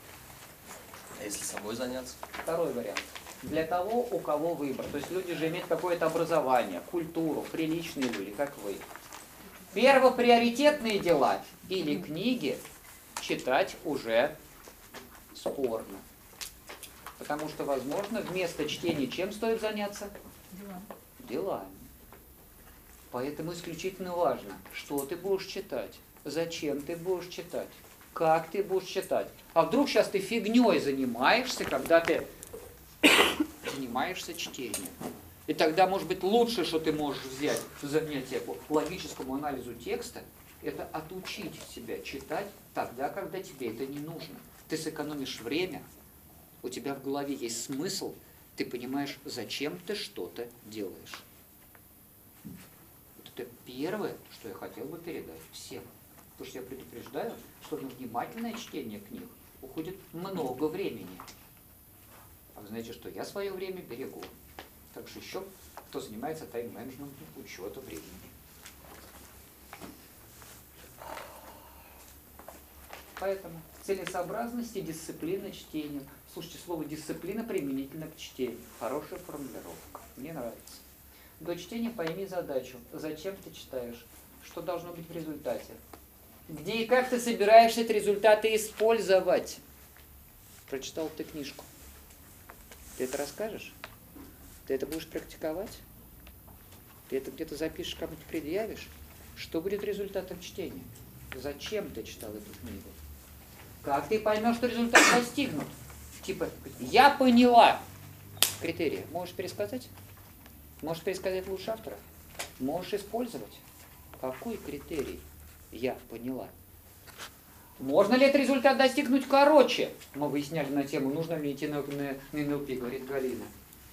Speaker 9: А если собой заняться?
Speaker 2: Второй вариант. Для того, у кого выбор. То есть люди же имеют какое-то образование, культуру, приличные люди, как вы. Первоприоритетные дела или книги читать уже спорно. Потому что, возможно, вместо чтения чем стоит заняться? Делами. Поэтому исключительно важно, что ты будешь читать, зачем ты будешь читать, как ты будешь читать. А вдруг сейчас ты фигней занимаешься, когда ты занимаешься чтением. И тогда, может быть, лучше, что ты можешь взять занятие по логическому анализу текста, это отучить себя читать тогда, когда тебе это не нужно. Ты сэкономишь время, у тебя в голове есть смысл, ты понимаешь, зачем ты что-то делаешь. первое, что я хотел бы передать всем. Потому что я предупреждаю, что на внимательное чтение книг уходит много времени. А вы знаете, что я свое время берегу. Так что еще кто занимается тайм-менеджментом, учета времени. Поэтому целесообразность и дисциплина чтения. Слушайте, слово дисциплина применительно к чтению. Хорошая формулировка. Мне нравится. До чтения пойми задачу. Зачем ты читаешь? Что должно быть в результате? Где и как ты собираешься эти результаты использовать? Прочитал ты книжку. Ты это расскажешь? Ты это будешь практиковать? Ты это где-то запишешь, кому-то предъявишь? Что будет результатом чтения? Зачем ты читал эту книгу? Как ты поймешь, что результат достигнут? Типа, я поняла критерии. Можешь пересказать? Можешь пересказать лучше автора? Можешь использовать? Какой критерий? Я поняла. Можно ли этот результат достигнуть короче? Мы выясняли на тему, нужно ли идти на, на, на НЛП, говорит Галина.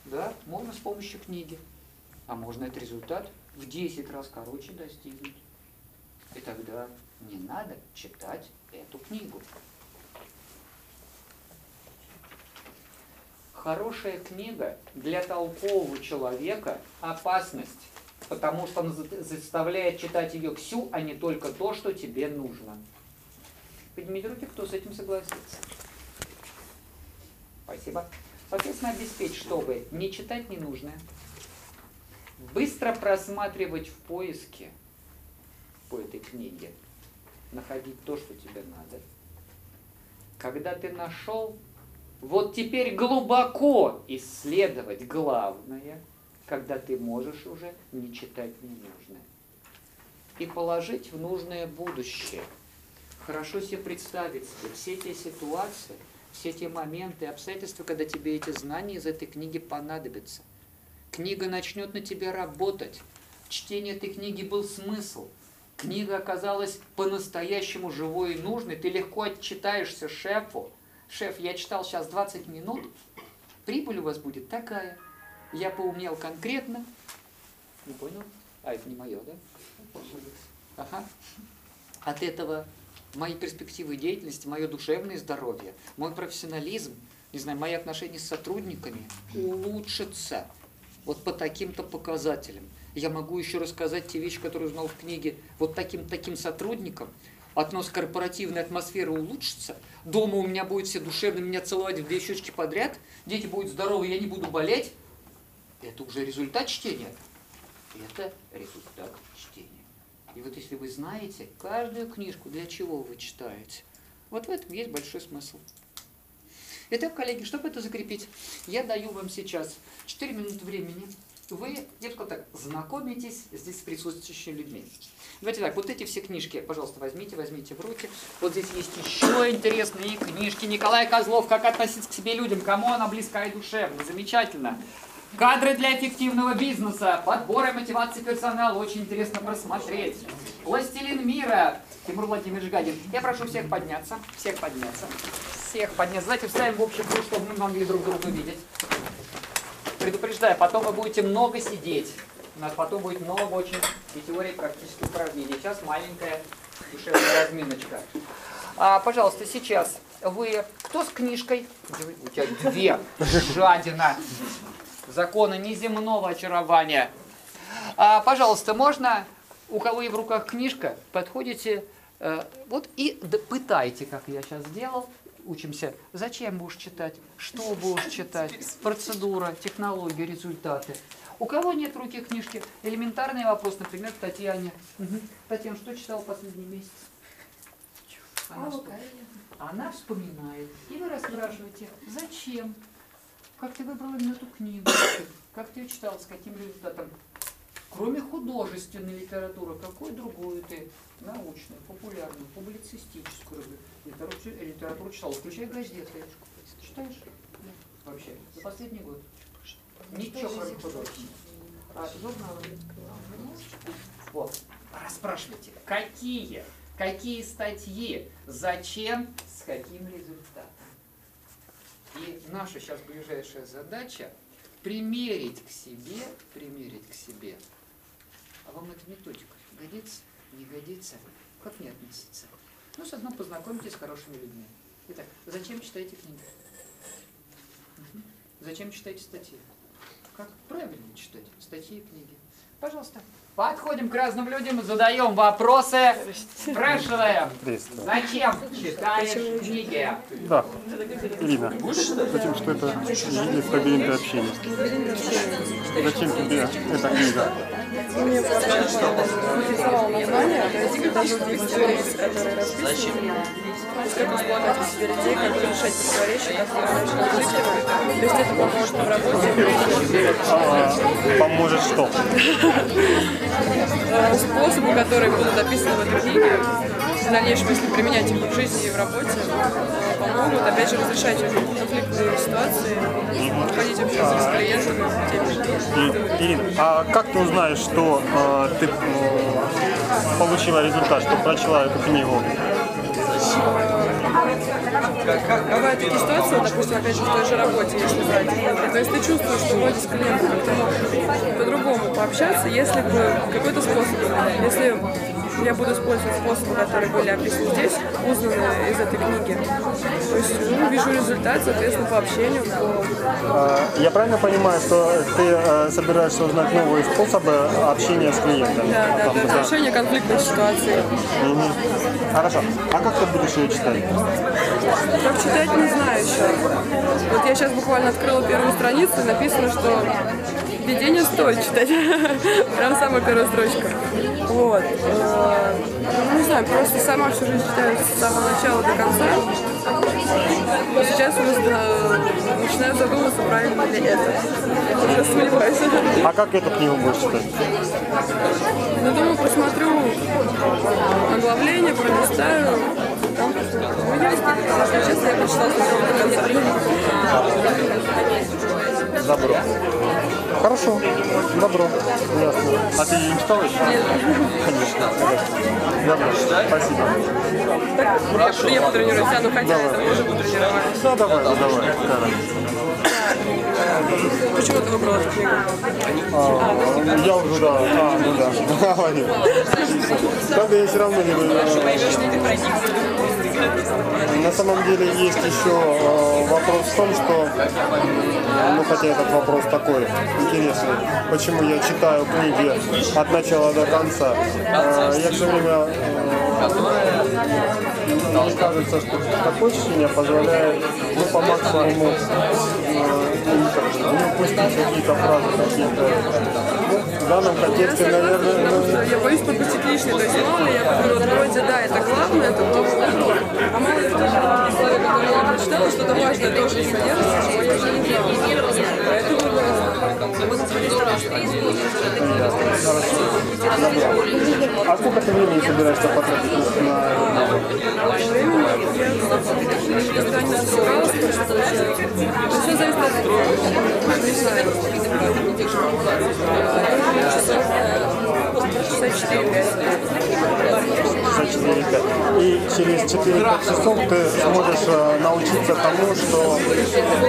Speaker 2: Да, можно с помощью книги. А можно этот результат в 10 раз короче достигнуть. И тогда не надо читать эту книгу. Хорошая книга для толкового человека – опасность, потому что он заставляет читать ее всю, а не только то, что тебе нужно. Поднимите руки, кто с этим согласится. Спасибо. Соответственно, обеспечь, чтобы не читать ненужное, быстро просматривать в поиске по этой книге, находить то, что тебе надо. Когда ты нашел, вот теперь глубоко исследовать главное, когда ты можешь уже не читать ненужное. И положить в нужное будущее. Хорошо себе представить себе все те ситуации, все те моменты, обстоятельства, когда тебе эти знания из этой книги понадобятся. Книга начнет на тебя работать. Чтение этой книги был смысл. Книга оказалась по-настоящему живой и нужной. Ты легко отчитаешься шефу. Шеф, я читал сейчас 20 минут. Прибыль у вас будет такая. Я поумнел конкретно. Не понял? А, это не мое, да? Ага. От этого мои перспективы деятельности, мое душевное здоровье, мой профессионализм, не знаю, мои отношения с сотрудниками улучшатся вот по таким-то показателям. Я могу еще рассказать те вещи, которые узнал в книге, вот таким-таким сотрудникам, относ корпоративной атмосферы улучшится, дома у меня будет все душевно меня целовать в две щечки подряд, дети будут здоровы, я не буду болеть. Это уже результат чтения. Это результат чтения. И вот если вы знаете каждую книжку, для чего вы читаете, вот в этом есть большой смысл. Итак, коллеги, чтобы это закрепить, я даю вам сейчас 4 минуты времени. Вы, я бы сказал так, знакомитесь здесь с присутствующими людьми. Давайте так, вот эти все книжки, пожалуйста, возьмите, возьмите в руки. Вот здесь есть еще интересные книжки. Николай Козлов, как относиться к себе людям, кому она близка и душевна. Замечательно. Кадры для эффективного бизнеса, подбор и мотивация персонала, очень интересно просмотреть. Властелин мира, Тимур Владимирович Гадин. Я прошу всех подняться, всех подняться, всех подняться. Давайте вставим в общий круг, чтобы мы могли друг друга видеть. Предупреждаю, потом вы будете много сидеть. У нас потом будет много очень и теории, практических упражнений. Сейчас маленькая душевная разминочка. А, пожалуйста, сейчас вы... Кто с книжкой? У тебя две. Жадина. Законы неземного очарования. А, пожалуйста, можно, у кого и в руках книжка, подходите э, вот и пытайте, как я сейчас сделал, учимся, зачем будешь читать, что будешь читать, процедура, технология, результаты. У кого нет в руке книжки, элементарный вопрос, например, к Татьяне. Угу. Татьяна, что читала последний месяц? Она, что? Она вспоминает. И вы расспрашиваете, зачем? Как ты выбрал именно эту книгу? Как ты ее читал? С каким результатом? Кроме художественной литературы, какую другую ты научную, популярную, публицистическую литературу, литературу читал, включая газеты. Читаешь? Вообще, за последний год. Ничего кроме художественного. А, журналы. Вот. Расспрашивайте, какие, какие статьи, зачем, с каким результатом. И наша сейчас ближайшая задача примерить к себе, примерить к себе. А вам эта методика годится? Не годится? Как не относиться? Ну, заодно познакомьтесь с хорошими людьми. Итак, зачем читаете книги? Зачем читаете статьи? Как правильно читать статьи и книги? Пожалуйста. Подходим к разным людям, задаем вопросы, спрашиваем, зачем читаешь книги?
Speaker 4: Да, Ирина, затем, что это есть лабиринты общения. Зачем тебе эта книга?
Speaker 10: Мне просто заинтересовало название, то есть даже в теории, которые расписаны, как располагать в себе людей, как решать противоречия, как их конфликтировать. То есть это поможет в работе.
Speaker 4: Поможет что?
Speaker 10: Э, Способы, которые будут описаны в этой книге, в дальнейшем, если применять их в жизни и в работе, помогут, опять же, разрешать конфликтные ситуации, находить общий язык с клиентами,
Speaker 4: Ирина, а как ты узнаешь, что э, ты э, получила результат, что прочла эту книгу?
Speaker 10: Бывают такие ситуации, допустим, опять же, в той же работе, если брать. То есть ты чувствуешь, что вроде с клиентом как-то мог по-другому пообщаться, если бы какой-то способ, если я буду использовать способы, которые были описаны здесь, узнанные из этой книги. То есть, ну, вижу результат, соответственно, по общению, по
Speaker 4: Э, я правильно понимаю, что ты э, собираешься узнать новые способы общения с клиентами?
Speaker 10: да, да,
Speaker 4: Там,
Speaker 10: да, разрешению конфликтных ситуаций.
Speaker 4: Мгм. Хорошо. А как ты будешь ее читать?
Speaker 10: Как читать, не знаю еще. Вот я сейчас буквально открыла первую страницу, и написано, что введение стоит читать. Прям самая первая строчка. Вот. Ну, не знаю, просто сама всю жизнь читаю с самого начала до конца. И сейчас уже э, начинаю задумываться, правильно ли это. Я уже сомневаюсь.
Speaker 4: А как эту книгу будешь читать?
Speaker 10: Ну, думаю, посмотрю оглавление, пролистаю. Там, ну, я, если честно, я прочитала сначала до конца.
Speaker 4: Добро. Хорошо. Добро. Ясно. А ты ее не читала еще?
Speaker 10: Нет.
Speaker 4: Конечно. Добро. Спасибо.
Speaker 10: Я, я потренируюсь, а ну хотя это мы уже потренировались.
Speaker 4: Да, давай, ну, давай.
Speaker 10: Почему ты выбрала эту книгу?
Speaker 4: А, я уже, да. А, ну да. Правда, я все равно не выбираю. На самом деле есть еще э, вопрос в том, что, ну хотя этот вопрос такой интересный, почему я читаю книги от начала до конца. Э, Я все время, э, мне кажется, что такое чтение позволяет ну, по максимуму э, ну, не упустить какие-то фразы, какие-то. Ну, в данном контексте, наверное, ну,
Speaker 10: Я боюсь пропустить лишнее, то есть мало ли я подберу, вроде да, это главное, это то, а мало ли что слово, которое я прочитала, что-то важное тоже содержится, чего я уже не знала. Поэтому,
Speaker 4: А сколько ты времени собираешься потратить на
Speaker 10: времени я никогда не все зависит от, не знаю, часов, часа 4-5.
Speaker 4: за 4-5? И через 4-5 часов ты сможешь э, научиться тому, что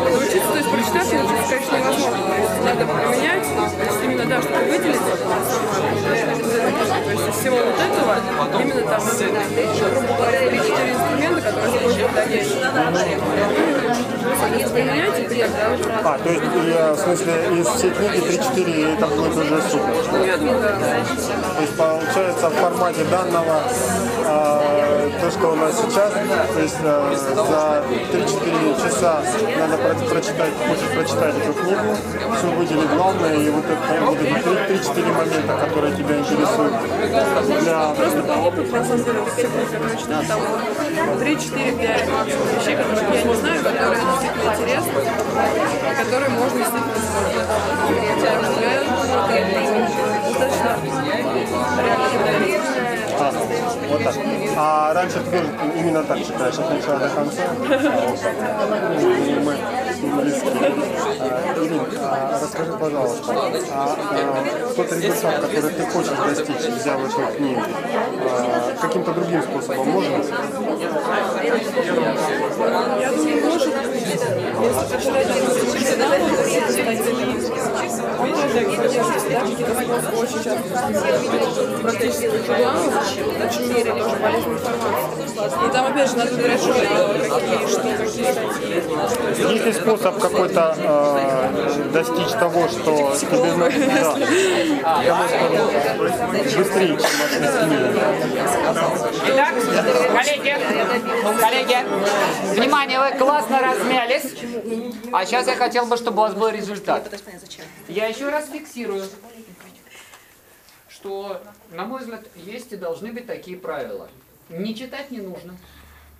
Speaker 10: Научиться, то есть прочитать, научиться, конечно, невозможно. Надо применять, то есть именно, да, чтобы выделить то есть из всего вот этого, именно там, грубо говоря, 3-4 инструмента, которые используют в дальнейшем. И тогда уже...
Speaker 4: А, то есть, э, в смысле, из всей книги 3-4 это будет уже супер.
Speaker 10: Я.
Speaker 4: То есть, получается, в формате данного э, то, что у нас сейчас, то есть э, за 3-4 часа надо про- прочитать, хочешь прочитать эту книгу, все выделить главное, и вот это эти 3-4 момента, которые тебя интересуют для
Speaker 10: Просто по опыту, на самом деле, все книги, которые я там 3-4-5 максимум вещей, которых я не знаю, которые действительно интересны, которые можно действительно достаточно реально
Speaker 4: А, вот так. А раньше ты тоже именно так читаешь, от начала до конца? Ну, Мы близки. А, а, расскажи, пожалуйста, а, а, тот результат, который ты хочешь достичь, взяв эту книгу, а, каким-то другим способом можно?
Speaker 10: Может очень. И там опять же надо выбирать, какие, что, какие.
Speaker 4: Есть ли способ какой-то э, достичь того, что тебе нужно быстрее, чем книгу?
Speaker 2: Итак, коллеги, коллеги, внимание, вы классно размялись. А сейчас я хотел бы, чтобы у вас был результат. Я еще раз фиксирую, что, на мой взгляд, есть и должны быть такие правила. Не читать не нужно.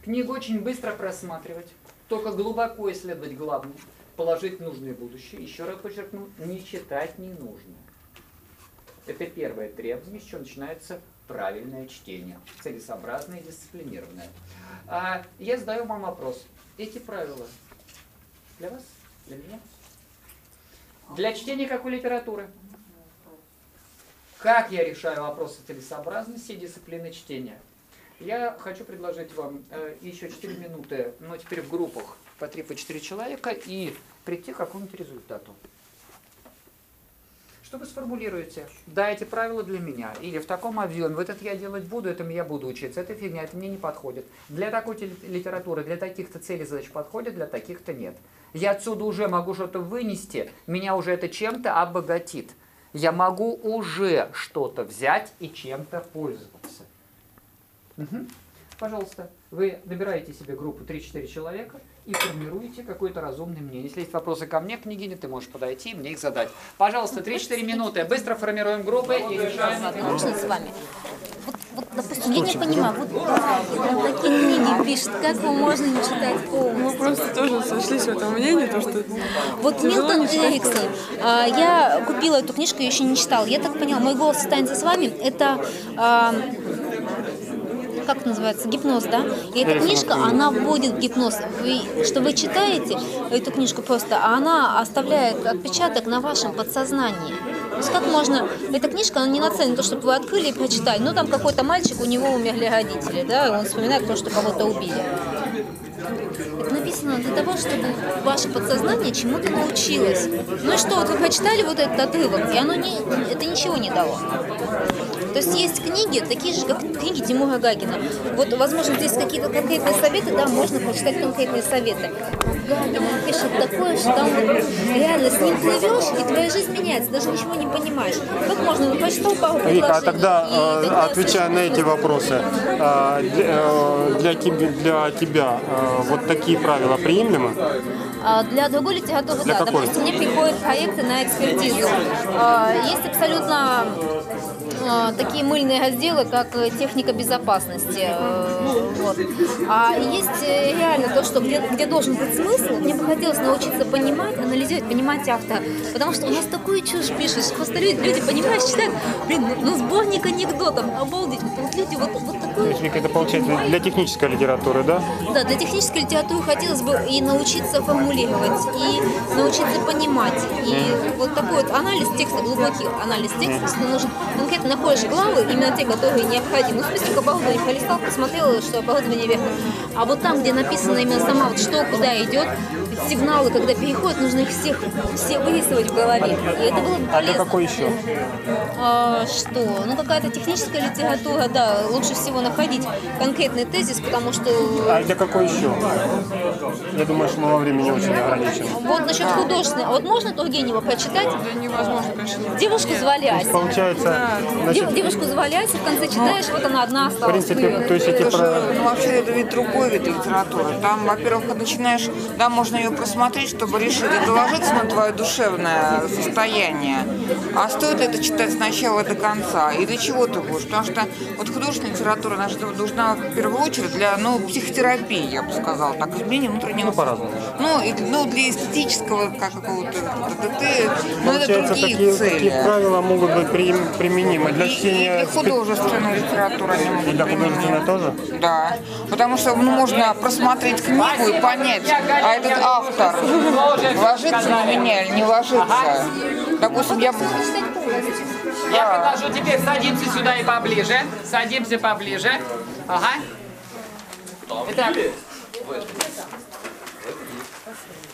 Speaker 2: Книгу очень быстро просматривать. Только глубоко исследовать главное. Положить нужное будущее. Еще раз подчеркну, не читать не нужно. Это первое требование, с чего начинается правильное чтение, целесообразное и дисциплинированное. А, я задаю вам вопрос. Эти правила для вас, для меня? Для чтения какой литературы? Как я решаю вопросы целесообразности дисциплины чтения? Я хочу предложить вам э, еще 4 минуты, но теперь в группах по 3 по 4 человека и прийти к какому-нибудь результату. Что вы сформулируете? Да, эти правила для меня. Или в таком объеме. Вот это я делать буду, этому я буду учиться. Это фигня, это мне не подходит. Для такой те- литературы, для таких-то целей задач подходит, для таких-то нет. Я отсюда уже могу что-то вынести, меня уже это чем-то обогатит. Я могу уже что-то взять и чем-то пользоваться. Мгм. Пожалуйста, вы набираете себе группу 3-4 человека и формируете какое-то разумное мнение. Если есть вопросы ко мне, княгиня, ты можешь подойти и мне их задать. Пожалуйста, 3-4 минуты. Быстро формируем группы и решаем.
Speaker 1: Можно с вами? Вот, допустим, я не понимаю, вот такие книги пишет, как его можно не читать
Speaker 10: Мы
Speaker 1: полностью?
Speaker 10: просто тоже сошлись в этом мнении, то, что
Speaker 1: Вот Милтон Эриксон, а, я купила эту книжку, я еще не читала. Я так поняла, «Мой голос останется с вами» — это как это называется, гипноз, да? И эта книжка, она вводит в гипноз. Вы, что вы читаете эту книжку просто, а она оставляет отпечаток на вашем подсознании. То есть как можно... Эта книжка, она не нацелена на то, чтобы вы открыли и прочитали. Ну, там какой-то мальчик, у него умерли родители, да, и он вспоминает то, что кого-то убили. Это написано для того, чтобы ваше подсознание чему-то научилось. Ну и что, вот вы прочитали вот этот отрывок, и оно не, это ничего не дало. То есть есть книги, такие же, как книги Тимура Гагина. Вот, возможно, здесь какие-то конкретные советы, да, можно прочитать конкретные советы. Гагин, он пишет такое, что там реально с ним плывешь, и твоя жизнь меняется, даже ничего не понимаешь. Как можно, ну, прочитал пару
Speaker 4: Вика, а тогда,
Speaker 1: и
Speaker 4: э,
Speaker 1: тогда
Speaker 4: отвечая на эти вопросы, э, для, э, для для тебя вот такие правила приемлемы?
Speaker 1: А Для другой литературы,
Speaker 4: Для
Speaker 1: да.
Speaker 4: какой?
Speaker 1: Допустим, мне приходят проекты на экспертизу. А, Есть абсолютно а, такие мыльные разделы, как э, техника безопасности. э, Вот. А есть э, реально то, что где, где должен быть смысл. Мне бы хотелось научиться понимать, анализировать, понимать автора. Потому что у нас такую чушь пишешь. Просто люди, люди понимаешь, читают, блин, ну, ну сборник анекдотов, обалдеть. Вот, люди вот, вот
Speaker 4: То
Speaker 1: такую
Speaker 4: есть, Вика, это получается для технической литературы, да?
Speaker 1: да, для технической литературы хотелось бы и научиться формулировать, и научиться понимать. И вот такой вот анализ текста, глубокий анализ текста, если нужен, конкретно находишь главы, именно те, которые необходимы. Ну, список оборудования полистал, посмотрел, что оборудование верно. А вот там, где написано именно сама, вот что куда идет, сигналы, когда переходят, нужно их всех все вырисовать в голове. И это было бы
Speaker 4: А
Speaker 1: полезно.
Speaker 4: какой еще?
Speaker 1: А, что? Ну, какая-то техническая литература, да, лучше всего находить конкретный тезис, потому что
Speaker 4: А для какой еще? Я думаю, что мы во времени очень ограничены.
Speaker 1: Вот насчет художественной. А вот можно Тургенева прочитать?
Speaker 10: да, невозможно, конечно.
Speaker 1: Девушку звали Ася.
Speaker 4: Получается, значит,
Speaker 1: Дев- Девушку звали Ася, в конце читаешь, вот она одна
Speaker 4: в
Speaker 1: осталась.
Speaker 4: принципе, то есть эти
Speaker 5: ну, вообще это ведь другой вид литературы. Там, во-первых, начинаешь, да, можно ее просмотреть, чтобы решить, это ложится на твое душевное состояние. А стоит ли это читать сначала до конца? И для чего ты будешь? Потому что вот художественная литература она же нужна в первую очередь для, ну, психотерапии, я бы сказала, так, изменения внутреннего.
Speaker 4: Ну, по-разному.
Speaker 5: Ну, и, ну, для эстетического как какого-то, ну, это другие
Speaker 4: такие,
Speaker 5: цели.
Speaker 4: такие правила могут быть при- применимы для
Speaker 5: И- и
Speaker 4: чтения...
Speaker 5: для художественной литературы они могут
Speaker 4: И для художественной тоже?
Speaker 5: Да, потому что ну, можно просмотреть книгу и понять, а этот автор ложится на меня или не ложится. Допустим, я...
Speaker 2: Я предложу теперь садимся сюда и поближе. Садимся поближе. Ага. Итак,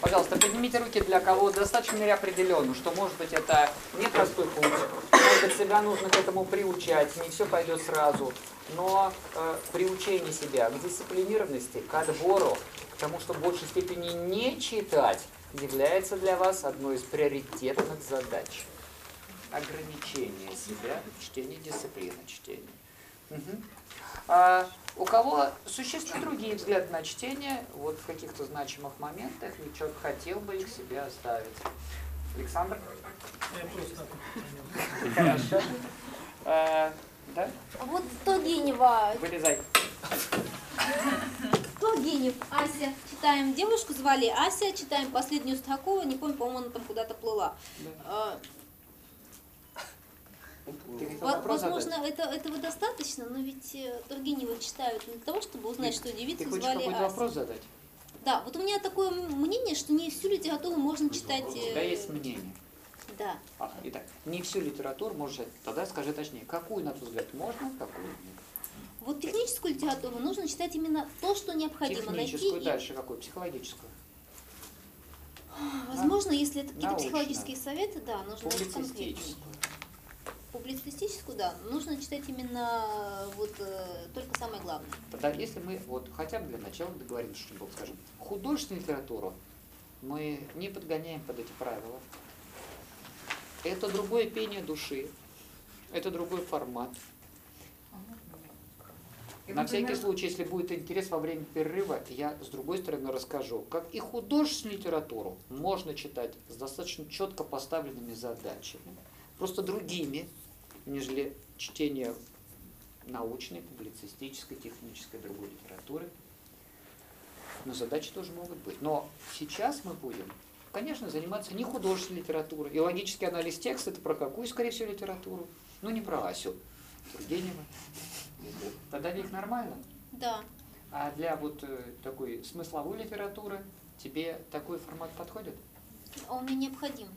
Speaker 2: пожалуйста, поднимите руки для кого достаточно мере определенно, что может быть это непростой путь, может быть себя нужно к этому приучать, не все пойдет сразу, но э, приучение себя к дисциплинированности, к отбору, к тому, что в большей степени не читать, является для вас одной из приоритетных задач ограничение себя в чтении, дисциплины чтения. А у кого существенно другие взгляды на чтение, вот в каких-то значимых моментах, и человек хотел бы их себе оставить. Александр? Хорошо. А, Да?
Speaker 1: Вот Тургенева,
Speaker 2: Вылезай.
Speaker 1: Тургенев, Ася. Читаем девушку, звали Ася, читаем последнюю строку, не помню, по-моему, она там куда-то плыла. А,
Speaker 2: Ты
Speaker 1: Возможно,
Speaker 2: задать?
Speaker 1: это, этого достаточно, но ведь э, Тургенева читают не для того, чтобы узнать, что
Speaker 2: Ты
Speaker 1: девицу
Speaker 2: хочешь
Speaker 1: звали Ася.
Speaker 2: вопрос задать?
Speaker 1: Да, вот у меня такое мнение, что не всю литературу можно читать.
Speaker 2: У тебя
Speaker 1: э,
Speaker 2: есть мнение.
Speaker 1: Да.
Speaker 2: Ага, итак, не всю литературу можно читать. Тогда скажи точнее, какую, на твой взгляд, можно, какую нет.
Speaker 1: Вот техническую литературу нужно читать именно то, что необходимо найти.
Speaker 2: Техническую,
Speaker 1: и-
Speaker 2: дальше какую? Психологическую.
Speaker 1: Возможно, если это какие-то психологические советы, да, нужно найти конкретно.
Speaker 2: Публицистическую.
Speaker 1: Да, нужно читать именно вот э, только самое главное.
Speaker 2: Тогда если мы вот хотя бы для начала договорились, что, скажем, художественную литературу мы не подгоняем под эти правила. Это другое пение души, это другой формат. На всякий случай, если будет интерес во время перерыва, я с другой стороны расскажу, как и художественную литературу можно читать с достаточно четко поставленными задачами, просто другими, нежели чтение научной, публицистической, технической, другой литературы. Но задачи тоже могут быть. Но сейчас мы будем, конечно, заниматься не художественной литературой. И логический анализ текста это про какую, скорее всего, литературу? Ну, не про Асю Тургенева. Тогда ведь нормально.
Speaker 1: Да.
Speaker 2: А для вот э, такой смысловой литературы тебе такой формат подходит?
Speaker 1: Он мне необходим.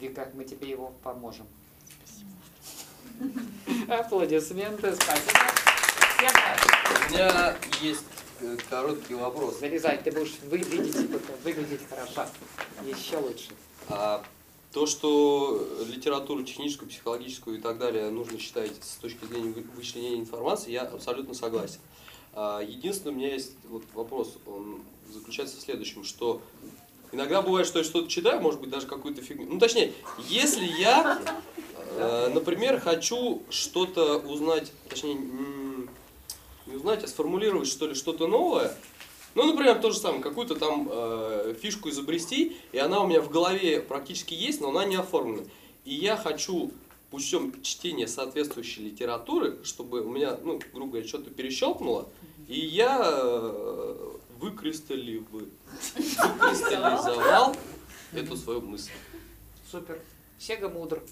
Speaker 2: И как мы тебе его поможем? Аплодисменты, спасибо. Всем
Speaker 9: У меня есть э, короткий вопрос.
Speaker 2: Залезай, ты будешь выглядеть, выглядеть хорошо. Еще лучше.
Speaker 9: А то, что литературу техническую, психологическую и так далее нужно читать с точки зрения вы- вычленения информации, я абсолютно согласен. А, Единственное, у меня есть вот вопрос, он заключается в следующем, что иногда бывает, что я что-то читаю, может быть, даже какую-то фигню. Ну, точнее, если я, э, например, хочу что-то узнать, точнее, не узнать, а сформулировать, что ли, что-то новое, ну, например, то же самое, какую-то там э, фишку изобрести, и она у меня в голове практически есть, но она не оформлена. И я хочу путем чтения соответствующей литературы, чтобы у меня, ну, грубо говоря, что-то перещелкнуло, и я э, выкристалли- вы- выкристаллизовал эту свою мысль.
Speaker 2: Супер. Сега мудр.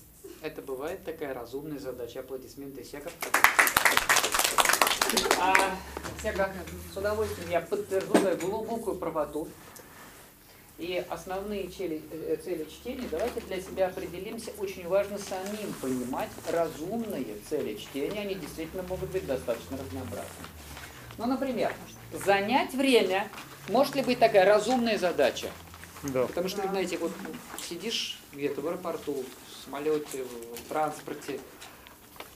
Speaker 2: Это бывает такая разумная задача. Аплодисменты Сега. А, Сега, с удовольствием я подтвержу твою глубокую правоту. И основные цели, э, цели чтения, давайте для себя определимся, очень важно самим понимать разумные цели чтения, они действительно могут быть достаточно разнообразны. Ну, например, занять время, может ли быть такая разумная задача?
Speaker 4: Да.
Speaker 2: Потому что, знаете, вот сидишь где-то в аэропорту, в самолете, в транспорте,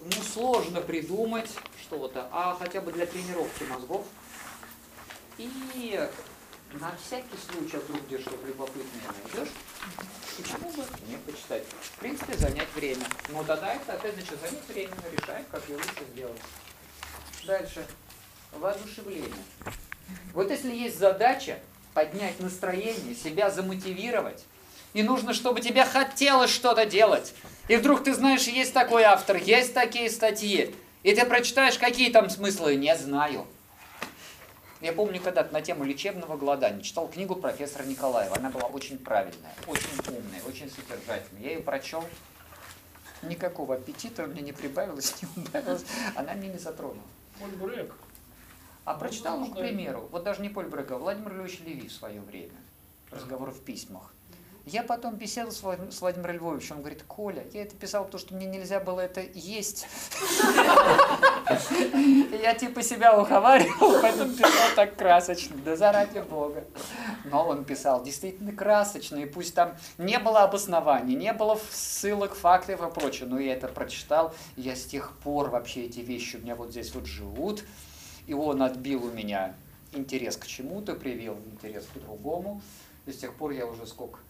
Speaker 2: ну, сложно придумать что-то, а хотя бы для тренировки мозгов. И на всякий случай, вдруг где что-то любопытное найдешь, почему бы не почитать? В принципе, занять время. Но тогда это, опять же, занять время, решать, как ее лучше сделать. Дальше. Воодушевление. Вот если есть задача поднять настроение, себя замотивировать, и нужно, чтобы тебе хотелось что-то делать, и вдруг ты знаешь, есть такой автор, есть такие статьи, и ты прочитаешь, какие там смыслы, не знаю. Я помню когда-то на тему лечебного голодания читал книгу профессора Николаева. Она была очень правильная, очень умная, очень содержательная. Я ее прочел. Никакого аппетита у меня не прибавилось, не убавилось. Она меня не затронула.
Speaker 11: Поль Брек.
Speaker 2: А прочитал, ну, к примеру, вот даже не Поль Брека, а Владимир Львович Леви в свое время. разговоры в письмах. Я потом беседовал с Влад- Владимиром Львовичем, он говорит, Коля, я это писал, потому что мне нельзя было это есть. Я типа себя уговаривал, поэтому писал так красочно, да заради Бога. Но он писал действительно красочно, и пусть там не было обоснований, не было ссылок, фактов и прочее, но я это прочитал, я с тех пор вообще эти вещи у меня вот здесь вот живут, и он отбил у меня интерес к чему-то, привил интерес к другому, и с тех пор я уже сколько?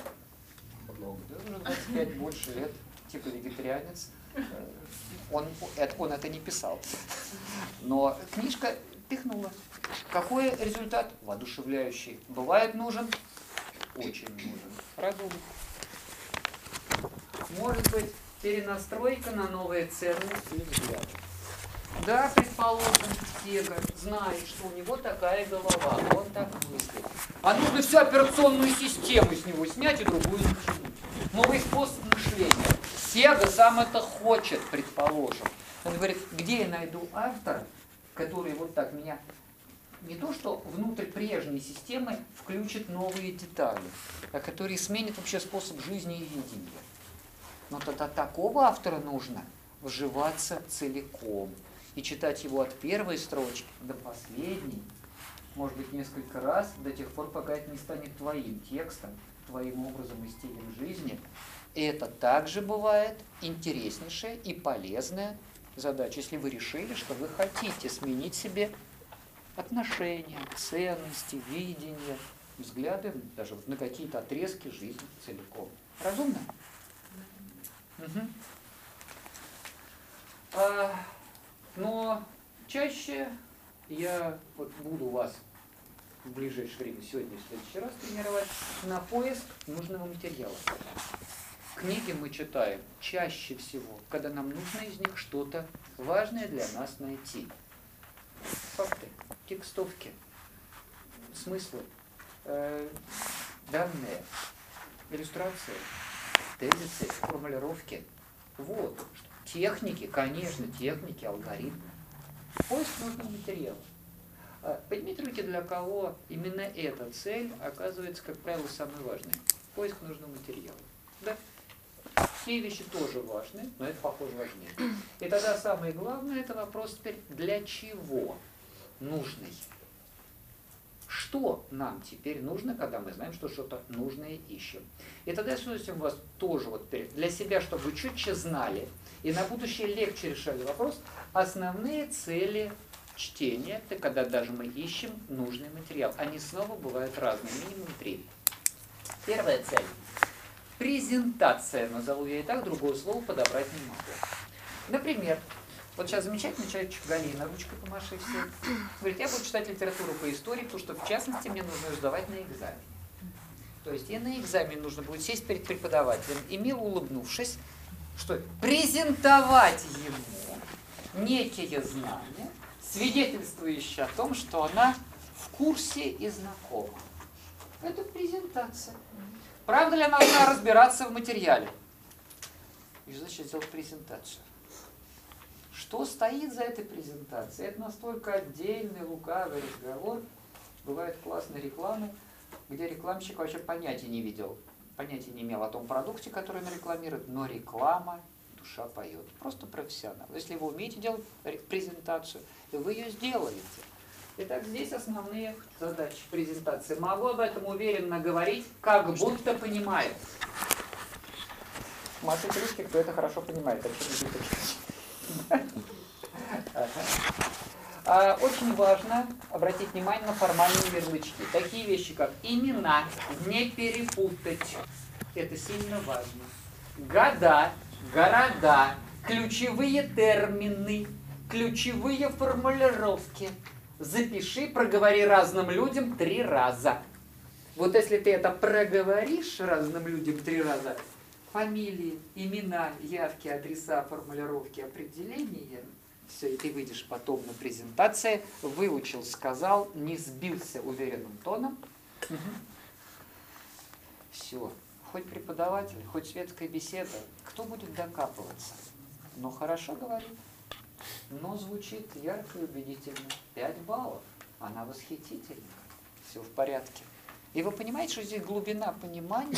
Speaker 2: Много, да, уже 25 больше лет, типа вегетарианец. Э, Он, это, он это не писал. Но книжка пихнула. Какой результат? Воодушевляющий. Бывает нужен? Очень нужен. Продумай. Может быть, перенастройка на новые ценности и взгляды. Да, предположим, Сега знает, что у него такая голова, он так мыслит. А нужно всю операционную систему с него снять и другую начинить. Новый способ мышления. Сега сам это хочет, предположим. Он говорит, где я найду автора, который вот так меня не то, что внутрь прежней системы включит новые детали, а который сменит вообще способ жизни и видения. Но тогда такого автора нужно вживаться целиком и читать его от первой строчки до последней, может быть, несколько раз, до тех пор, пока это не станет твоим текстом, твоим образом и стилем жизни. И это также бывает интереснейшая и полезная задача, если вы решили, что вы хотите сменить себе отношения, ценности, видение, взгляды даже на какие-то отрезки жизни целиком. Разумно? Мгм. А, но чаще я вот буду вас в ближайшее время, сегодня и в следующий раз тренировать на поиск нужного материала. Книги мы читаем чаще всего, когда нам нужно из них что-то важное для нас найти. Факты, текстовки, смыслы, э, данные, иллюстрации, тезисы, формулировки. Вот. Техники, конечно, техники, алгоритмы. Поиск нужного материала. А, Поднимите руки, для кого именно эта цель оказывается, как правило, самой важной. Поиск нужного материала. Да? Все вещи тоже важны, но это, похоже, важнее. И тогда самое главное, это вопрос теперь, для чего нужный? Что нам теперь нужно, когда мы знаем, что что-то нужное ищем? И тогда я с удовольствием вас тоже вот теперь для себя, чтобы вы четче знали, и на будущее легче решали вопрос, основные цели чтения, это когда даже мы ищем нужный материал. Они снова бывают разные, минимум три. Первая цель. Презентация, назову я и так, другое слово подобрать не могу. Например, вот сейчас замечательный человечек Галина, ручкой помаши все. Говорит, я буду читать литературу по истории, потому что в частности мне нужно сдавать на экзамене. То есть и на экзамен нужно будет сесть перед преподавателем и мило улыбнувшись, что презентовать ему некие знания, свидетельствующие о том, что она в курсе и знакома. Это презентация. Правда ли она должна разбираться в материале? И значит сделать презентацию? Что стоит за этой презентацией? Это настолько отдельный лукавый разговор. Бывают классные рекламы, где рекламщик вообще понятия не видел, понятия не имел о том продукте, который он рекламирует, но реклама, душа поет. Просто профессионал. Если вы умеете делать ре- презентацию, и вы ее сделаете. Итак, здесь основные задачи презентации. Могу об этом уверенно говорить, как будто понимаю. Машите ручки, кто это хорошо понимает. А, Очень важно обратить внимание на формальные ярлычки. Такие вещи, как имена, не перепутать. Это сильно важно. Года, города, ключевые термины, ключевые формулировки. Запиши, проговори разным людям три раза. Вот если ты это проговоришь разным людям три раза, фамилии, имена, явки, адреса, формулировки, определения, все, и ты выйдешь потом на презентации, выучил, сказал, не сбился уверенным тоном. Все. Хоть преподаватель, хоть светская беседа, кто будет докапываться? Но хорошо говорит, но звучит ярко и убедительно. 5 баллов. Она восхитительна. Все в порядке. И вы понимаете, что здесь глубина понимания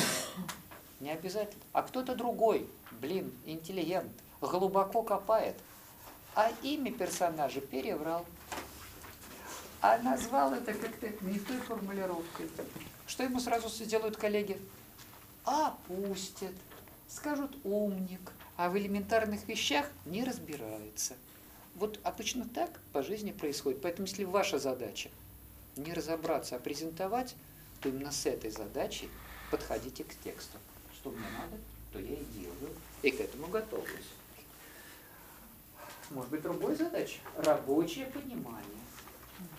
Speaker 2: не обязательно. А кто-то другой, блин, интеллигент, глубоко копает, а имя персонажа переврал. А назвал это как-то не той формулировкой. Что ему сразу сделают коллеги? Опустят, скажут умник, а в элементарных вещах не разбирается. Вот обычно так по жизни происходит. Поэтому если ваша задача не разобраться, а презентовать, то именно с этой задачей подходите к тексту. Что мне надо, то я и делаю. И к этому готовлюсь. Может быть, другой задача? Рабочее понимание.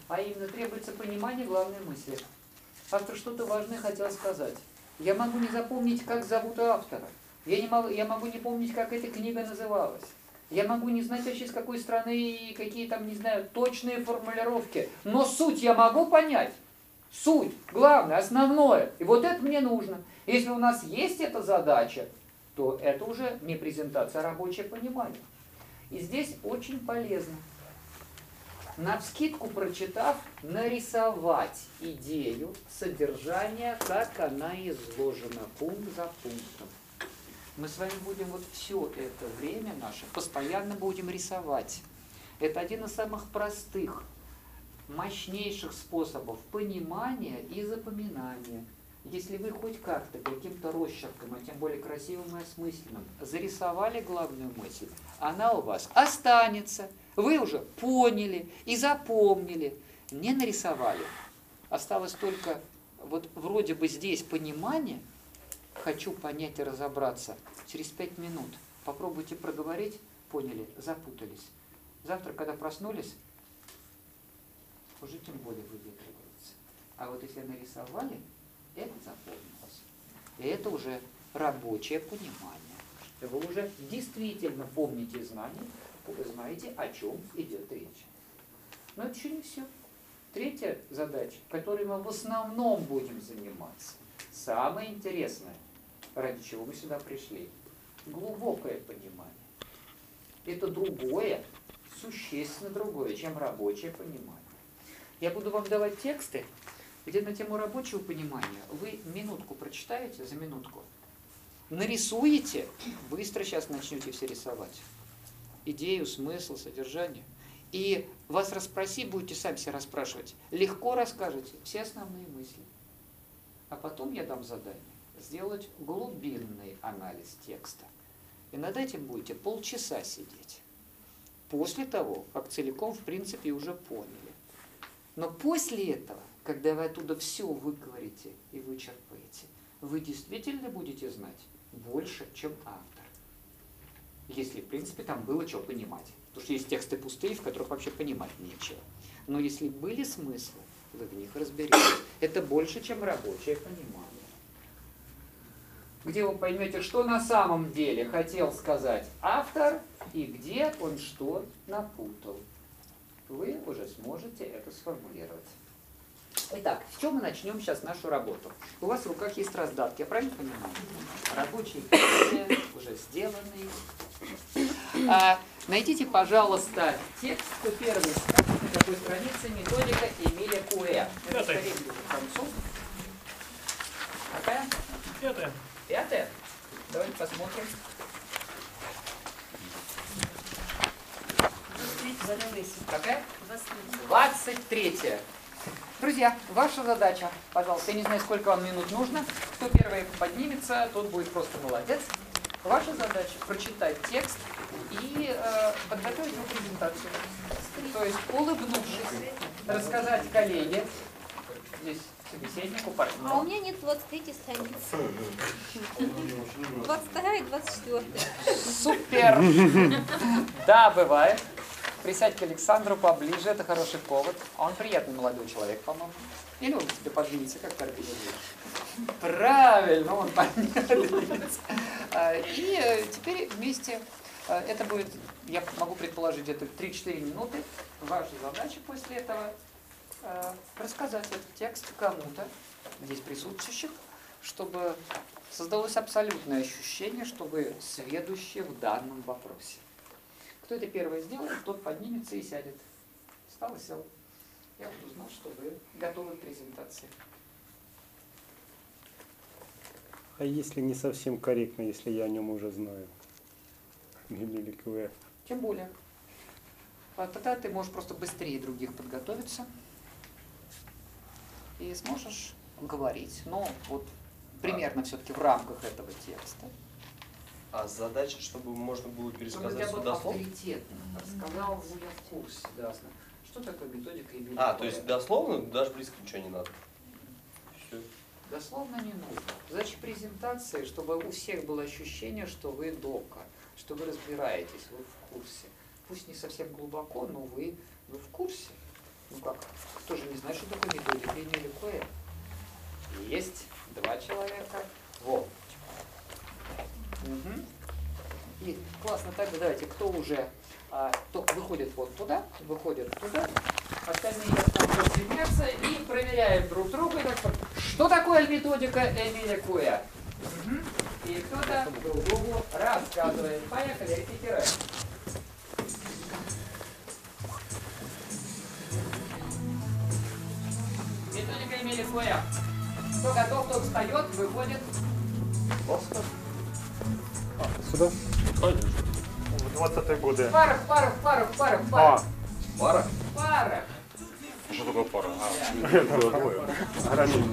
Speaker 2: А именно требуется понимание главной мысли. Автор что-то важное хотел сказать. Я могу не запомнить, как зовут автора. Я, не могу, я могу не помнить, как эта книга называлась. Я могу не знать вообще, с какой страны и какие там, не знаю, точные формулировки. Но суть я могу понять. Суть, главное, основное. И вот это мне нужно. Если у нас есть эта задача, то это уже не презентация, а рабочее понимание. И здесь очень полезно, навскидку прочитав, нарисовать идею, содержание, как она изложена, пункт за пунктом. Мы с вами будем вот все это время наше постоянно будем рисовать. Это один из самых простых, мощнейших способов понимания и запоминания. Если вы хоть как-то каким-то росчерком, а тем более красивым и осмысленным, зарисовали главную мысль, она у вас останется. Вы уже поняли и запомнили, не нарисовали. Осталось только вот вроде бы здесь понимание, хочу понять и разобраться. Через пять минут попробуйте проговорить, поняли, запутались. Завтра, когда проснулись, уже тем более выветривается. А вот если нарисовали, это запомнилось. И это уже рабочее понимание. Вы уже действительно помните знания, вы знаете, о чем идет речь. Но это еще не все. Третья задача, которой мы в основном будем заниматься, самое интересное, ради чего мы сюда пришли, глубокое понимание. Это другое, существенно другое, чем рабочее понимание. Я буду вам давать тексты, где на тему рабочего понимания вы минутку прочитаете за минутку, нарисуете, быстро сейчас начнете все рисовать. Идею, смысл, содержание. И вас расспроси, будете сами себя расспрашивать. Легко расскажете все основные мысли. А потом я дам задание сделать глубинный анализ текста. И над этим будете полчаса сидеть. После того, как целиком, в принципе, уже поняли. Но после этого, когда вы оттуда все выговорите и вычерпаете, вы действительно будете знать больше, чем автор. Если, в принципе, там было что понимать. Потому что есть тексты пустые, в которых вообще понимать нечего. Но если были смыслы, вы в них разберетесь. Это больше, чем рабочее понимание. Где вы поймете, что на самом деле хотел сказать автор и где он что напутал. Вы уже сможете это сформулировать. Итак, с чего мы начнем сейчас нашу работу? У вас в руках есть раздатки, я правильно понимаю? Рабочие уже сделанные. А, найдите, пожалуйста, текст по первой на какой странице методика Эмиля Куэ. Это скорее будет к концу. Какая?
Speaker 11: Пятая.
Speaker 2: Пятая? Давайте посмотрим. Какая? 23. Друзья, ваша задача, пожалуйста, я не знаю, сколько вам минут нужно. Кто первый поднимется, тот будет просто молодец. Ваша задача прочитать текст и э, подготовить его презентацию. То есть, улыбнувшись, рассказать коллеге, здесь собеседнику, партнеру.
Speaker 1: А у меня нет 23 страницы. 22 и 24.
Speaker 2: Супер! Да, бывает. Присядь к Александру поближе, это хороший повод. Он приятный молодой человек, по-моему. Или он тебе подвинется, как организуешь? Правильно, он подвинется. А, И э, теперь вместе, э, это будет, я могу предположить, где-то 3-4 минуты. Ваша задача после этого э, рассказать этот текст кому-то, здесь присутствующих, чтобы создалось абсолютное ощущение, что вы сведущие в данном вопросе. Кто это первое сделает, тот поднимется и сядет. Встал и сел. Я вот узнал, что вы готовы к презентации.
Speaker 4: А если не совсем корректно, если я о нем уже знаю?
Speaker 2: Тем более. А тогда ты можешь просто быстрее других подготовиться и сможешь говорить. Но вот примерно все-таки в рамках этого текста.
Speaker 9: А задача, чтобы можно было пересказать все
Speaker 2: вот
Speaker 9: дословно?
Speaker 2: авторитетно рассказал, ну я в курсе, да. Что такое методика Эмиля
Speaker 9: А, то есть дословно даже близко ничего не надо. Всё.
Speaker 2: Дословно не нужно. Задача презентации, чтобы у всех было ощущение, что вы дока, что вы разбираетесь, вы в курсе. Пусть не совсем глубоко, но вы, вы в курсе. Ну как, кто же не знает, что такое методика Эмиля Куэ? Есть два человека. Вот. Мгм. И классно, тогда давайте, кто уже а, кто выходит вот туда, выходит туда, остальные там присоединятся и проверяем друг друга. Что такое методика Эмиля Куэ? Мгм. И кто-то друг другу рассказывает. Поехали, репетируем. Методика Эмиля Куэ. Кто готов, тот встает, выходит.
Speaker 4: Сюда? В 20-е годы.
Speaker 2: В парах, парах, парах, парах, в
Speaker 4: А,
Speaker 2: парах. Парах.
Speaker 11: Что такое пара?
Speaker 4: Рамиль.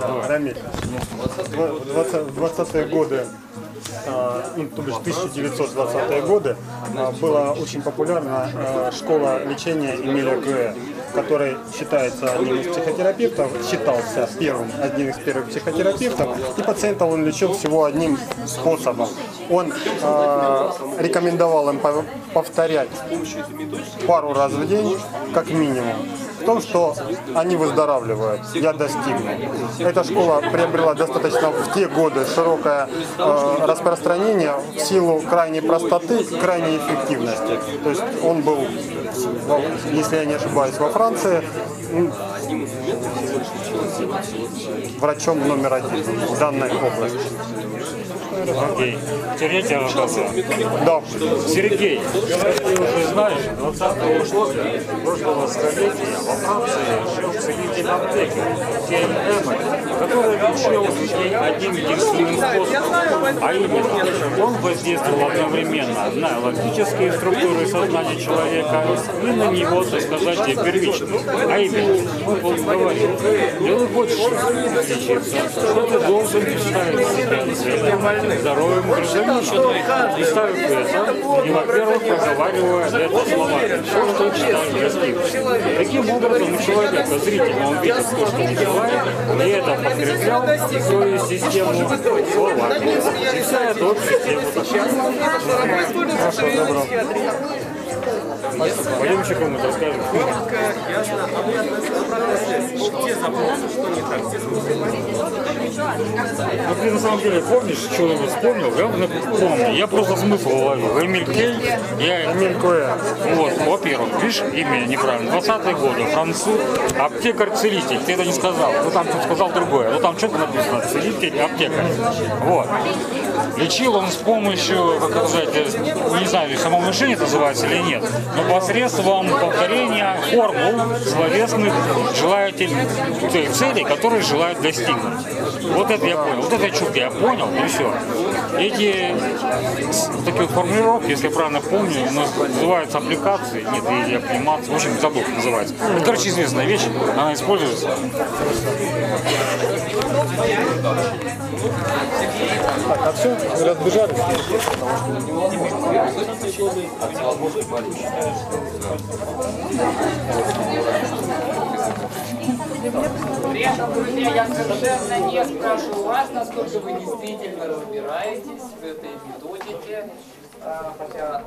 Speaker 4: Да, Рамиль.
Speaker 9: 20
Speaker 4: В 20 в 20-е годы, а, то бишь 1920-е годы, а, была очень популярна а, школа лечения Эмиля Грея, который считается одним из психотерапевтов, считался первым, одним из первых психотерапевтов, и пациентов он лечил всего одним способом. Он а, рекомендовал им пов- повторять пару раз в день, как минимум, в том, что они выздоравливают. Я достигну. Эта школа приобрела достаточно в те годы широкое э, распространение в силу крайней простоты крайней эффективности. То есть он был, если я не ошибаюсь, во Франции врачом номер один в данной области.
Speaker 11: Окей. Сергей тебя рассказывал.
Speaker 4: Да.
Speaker 11: Сергей, ты уже знаешь, 20 года прошлого столетия во Франции жил целитель аптеки Тиэн Эммет, который лечил людей одним единственным способом, а именно он воздействовал одновременно на логические структуры сознания человека и на него, так сказать, первично. А именно, он говорил, если хочешь лечиться, что ты должен представить себя здоровым гражданином. И ставив это, и, во-первых, проговаривая это словами, все, что читаешь достиг. Таким образом, у человека зрительно он видит то, что он желает, и это подкреплял свою систему словами. Эта вот система
Speaker 4: Хорошо, добро.
Speaker 11: Пойдем еще кому-то расскажем. Ну ты на самом деле помнишь, что я вспомнил? Я помню. Я просто смысл уловил. Эмиль Кель, я
Speaker 4: Эмиль Куэ.
Speaker 11: Вот, во-первых, видишь, имя неправильно. 20-е годы, француз, аптекарь-целитель. Ты это не сказал. Ну там ты сказал другое. Ну там что-то написано. Целитель, аптекарь. Вот. Лечил он с помощью, как сказать, не знаю, самовнушение это называется или нет, но посредством повторения формул словесных желательных целей, которые желают достигнуть. Вот это я понял. Вот это чудо я понял, и все. Эти такие формулировки, если я правильно помню, наз- называются аппликации, нет, или апплимации, в общем, забыл, называется. Это, короче, известная вещь, она используется.
Speaker 4: Так, а все, разбежались?
Speaker 2: Привет, друзья, я совершенно не спрашиваю вас, насколько вы действительно разбираетесь в этой методике, хотя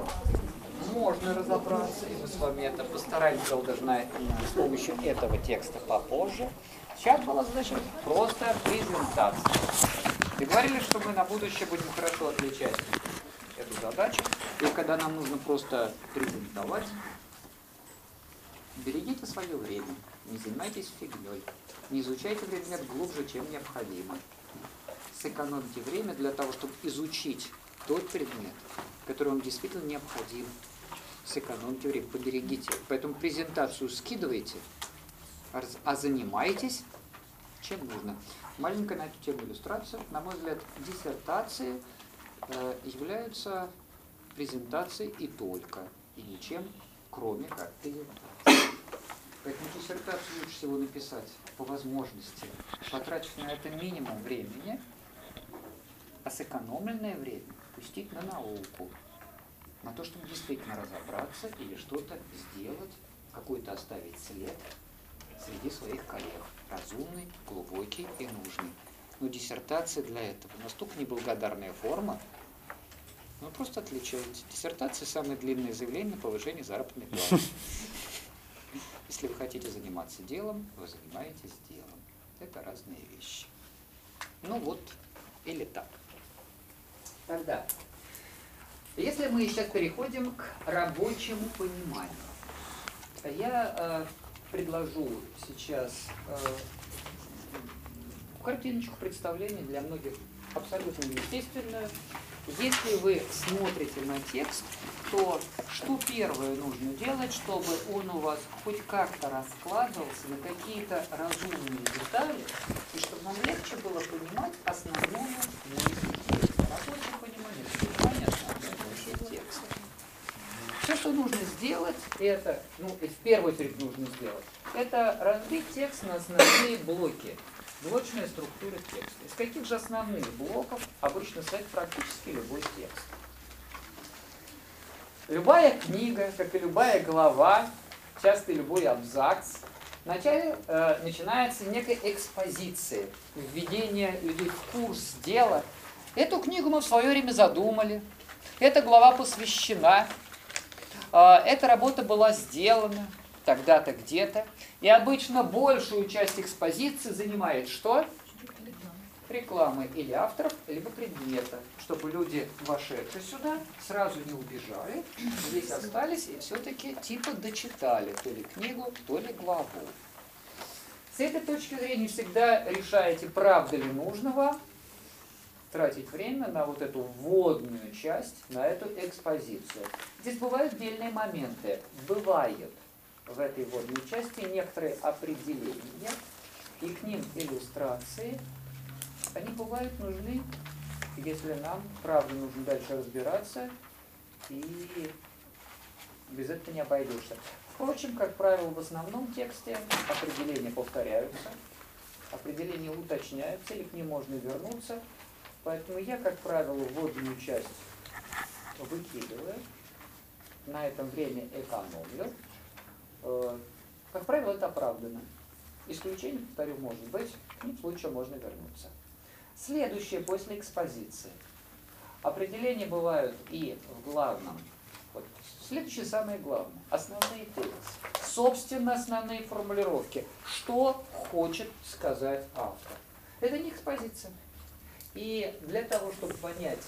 Speaker 2: можно разобраться, и мы с вами это постараемся даже на- с помощью этого текста попозже. Сейчас была задача просто презентация. И говорили, что мы на будущее будем хорошо отличать эту задачу. И когда нам нужно просто презентовать, берегите свое время, не занимайтесь фигней, не изучайте предмет глубже, чем необходимо. Сэкономьте время для того, чтобы изучить тот предмет, который вам действительно необходим. Сэкономьте время, поберегите. Поэтому презентацию скидывайте, а а занимайтесь чем нужно. Маленькая на эту тему иллюстрация. На мой взгляд, диссертации э, являются презентацией и только, и ничем, кроме как презентации. Поэтому диссертацию лучше всего написать по возможности, потратив на это минимум времени, а сэкономленное время пустить на науку, на то, чтобы действительно разобраться или что-то сделать, какой-то оставить след среди своих коллег. Разумный, глубокий и нужный. Но диссертация для этого настолько неблагодарная форма, ну просто отличается. Диссертация – самое длинное заявление на повышение заработной платы. Если вы хотите заниматься делом, вы занимаетесь делом. Это разные вещи. Ну вот, или так. Тогда, если мы сейчас переходим к рабочему пониманию, я э, предложу сейчас э, картиночку представления для многих абсолютно естественную. Если вы смотрите на текст, то что первое нужно делать, чтобы он у вас хоть как-то раскладывался на какие-то разумные детали, и чтобы вам легче было понимать основную мысль. Рабочее понимание, понимание основной текста. Все, что нужно сделать, это, ну, в первую очередь нужно сделать, это разбить текст на основные блоки. Блочная структура текста. Из каких же основных блоков обычно состоит практически любой текст? Любая книга, как и любая глава, часто любой абзац, вначале э, начинается некая экспозиция, введение людей в курс дела. Эту книгу мы в свое время задумали, эта глава посвящена, э, эта работа была сделана тогда-то где-то. И обычно большую часть экспозиции занимает что? Рекламы или авторов, либо предмета, чтобы люди, вошедшие сюда, сразу не убежали, здесь остались и все-таки типа дочитали то ли книгу, то ли главу. С этой точки зрения всегда решаете, правда ли нужно вам тратить время на вот эту вводную часть, на эту экспозицию. Здесь бывают отдельные моменты. Бывает, в этой вводной части некоторые определения и к ним иллюстрации. Они бывают нужны, если нам, правда, нужно дальше разбираться, и без этого не обойдешься. Впрочем, как правило, в основном тексте определения повторяются, определения уточняются, или к ним можно вернуться. Поэтому я, как правило, вводную часть выкидываю, на этом время экономлю, Э, как правило, это оправдано. Исключение, повторю, может быть, в случае можно вернуться. Следующее после экспозиции. Определения бывают и в главном. Вот, следующее самое главное. Основные тезисы. Собственно, основные формулировки. Что хочет сказать автор. Это не экспозиция. И для того, чтобы понять,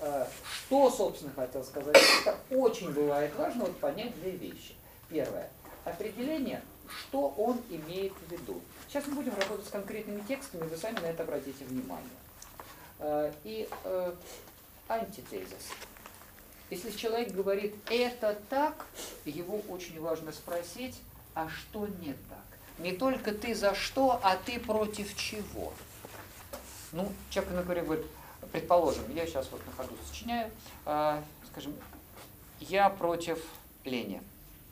Speaker 2: э, что, собственно, хотел сказать, это очень бывает важно вот понять две вещи. Первое определение, что он имеет в виду. Сейчас мы будем работать с конкретными текстами, вы сами на это обратите внимание. Э, и э, антитезис. Если человек говорит «это так», его очень важно спросить, а что не так? Не только ты за что, а ты против чего. Ну, человек, например, говорит, предположим, я сейчас вот на ходу сочиняю, э, скажем, я против лени.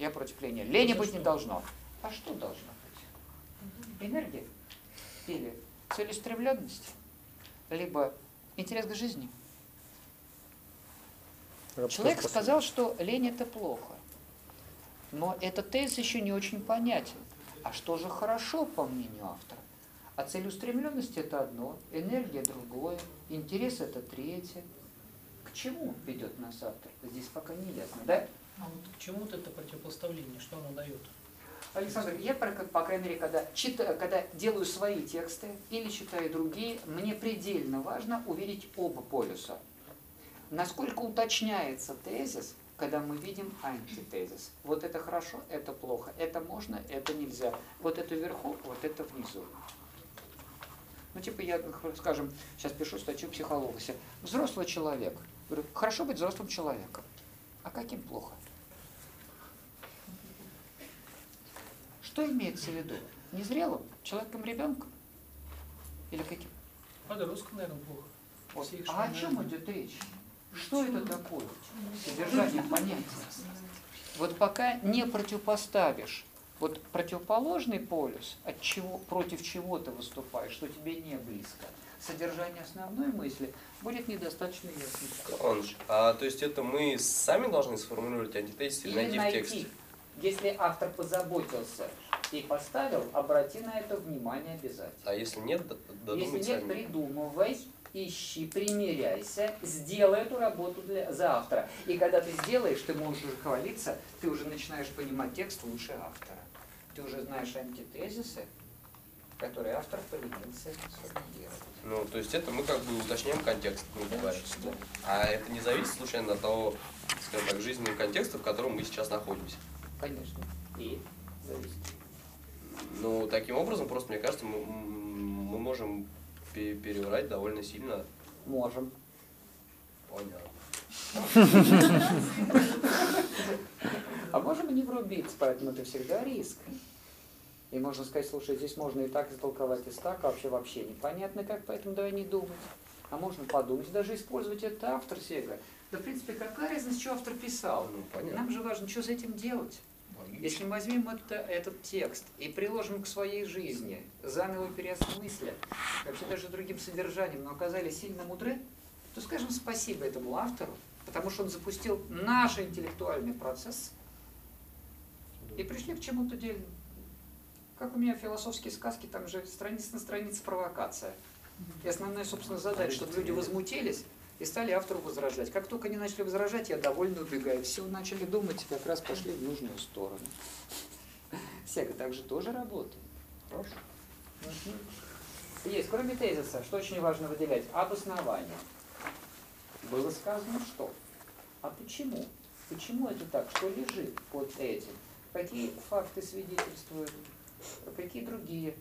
Speaker 2: Я против лени. Лени быть не должно. А что должно Энергия? Или целеустремленность? Либо интерес к жизни? Человек сказал, что лень это плохо. Но этот тезис еще не очень понятен. А что же хорошо, по мнению автора? А целеустремленность это одно, энергия другое, интерес это третье. К чему ведет нас автор? Здесь пока не ясно, да?
Speaker 12: А вот к чему вот это противопоставление, что оно дает?
Speaker 2: Александр, я, по крайней мере, когда, читаю, когда делаю свои тексты или читаю другие, мне предельно важно увидеть оба полюса. Насколько уточняется тезис, когда мы видим антитезис. Вот это хорошо, это плохо, это можно, это нельзя. Вот это вверху, вот это внизу. Ну, типа, я, скажем, сейчас пишу статью психологии. Взрослый человек. Говорю, хорошо быть взрослым человеком. А каким плохо? Что имеется в виду? Незрелым? Человеком-ребенком? Или каким?
Speaker 12: Подростку, наверное, плохо.
Speaker 2: Вот. А о чем идет речь? Что это такое? Содержание понятия. Вот пока не противопоставишь вот противоположный полюс, от чего, против чего ты выступаешь, что тебе не близко, содержание основной мысли будет недостаточно ясно.
Speaker 9: Иванович, а то есть это мы сами должны сформулировать антитезис или
Speaker 2: Или
Speaker 9: найти в тексте?
Speaker 2: найти. Если автор позаботился и поставил, обрати на это внимание обязательно.
Speaker 9: А если нет, д-
Speaker 2: Если нет,
Speaker 9: сами.
Speaker 2: придумывай, ищи, примеряйся, сделай эту работу для, за автора. И когда ты сделаешь, ты можешь уже хвалиться, ты уже начинаешь понимать текст лучше автора. Ты уже знаешь антитезисы, которые автор поленился сформулировать.
Speaker 9: Ну, то есть это мы как бы уточняем контекст, грубо говоря. А это не зависит случайно от того, скажем так, жизненного контекста, в котором мы сейчас находимся.
Speaker 2: Конечно. И зависит.
Speaker 9: Ну, таким образом, просто мне кажется, мы, мы можем пе- переврать довольно сильно.
Speaker 2: Можем.
Speaker 9: Понятно.
Speaker 2: А можем и не врубиться, поэтому это всегда риск. И можно сказать, слушай, здесь можно и так истолковать, и так, а вообще вообще непонятно как, поэтому давай не думать. А можно подумать, даже использовать это автор Сега. Да, в принципе, какая разница, что автор писал?
Speaker 9: Ну, понятно.
Speaker 2: Нам же важно, что с этим делать. Если мы возьмем это, этот текст и приложим к своей жизни, заново переосмысля, вообще даже другим содержанием, но оказались сильно мудры, то скажем спасибо этому автору, потому что он запустил наш интеллектуальный процесс и пришли к чему-то дельному. Как у меня философские сказки, там же страница на странице провокация. И основная, собственно, задача, чтобы люди возмутились и стали автору возражать. Как только они начали возражать, я довольно убегаю. Все, начали думать, и как раз пошли в нужную сторону. Сега также тоже работает. Хорошо. Есть, кроме тезиса, что очень важно выделять, обоснование. Было сказано что? А почему? Почему это так? Что лежит под этим? Какие факты свидетельствуют? Какие другие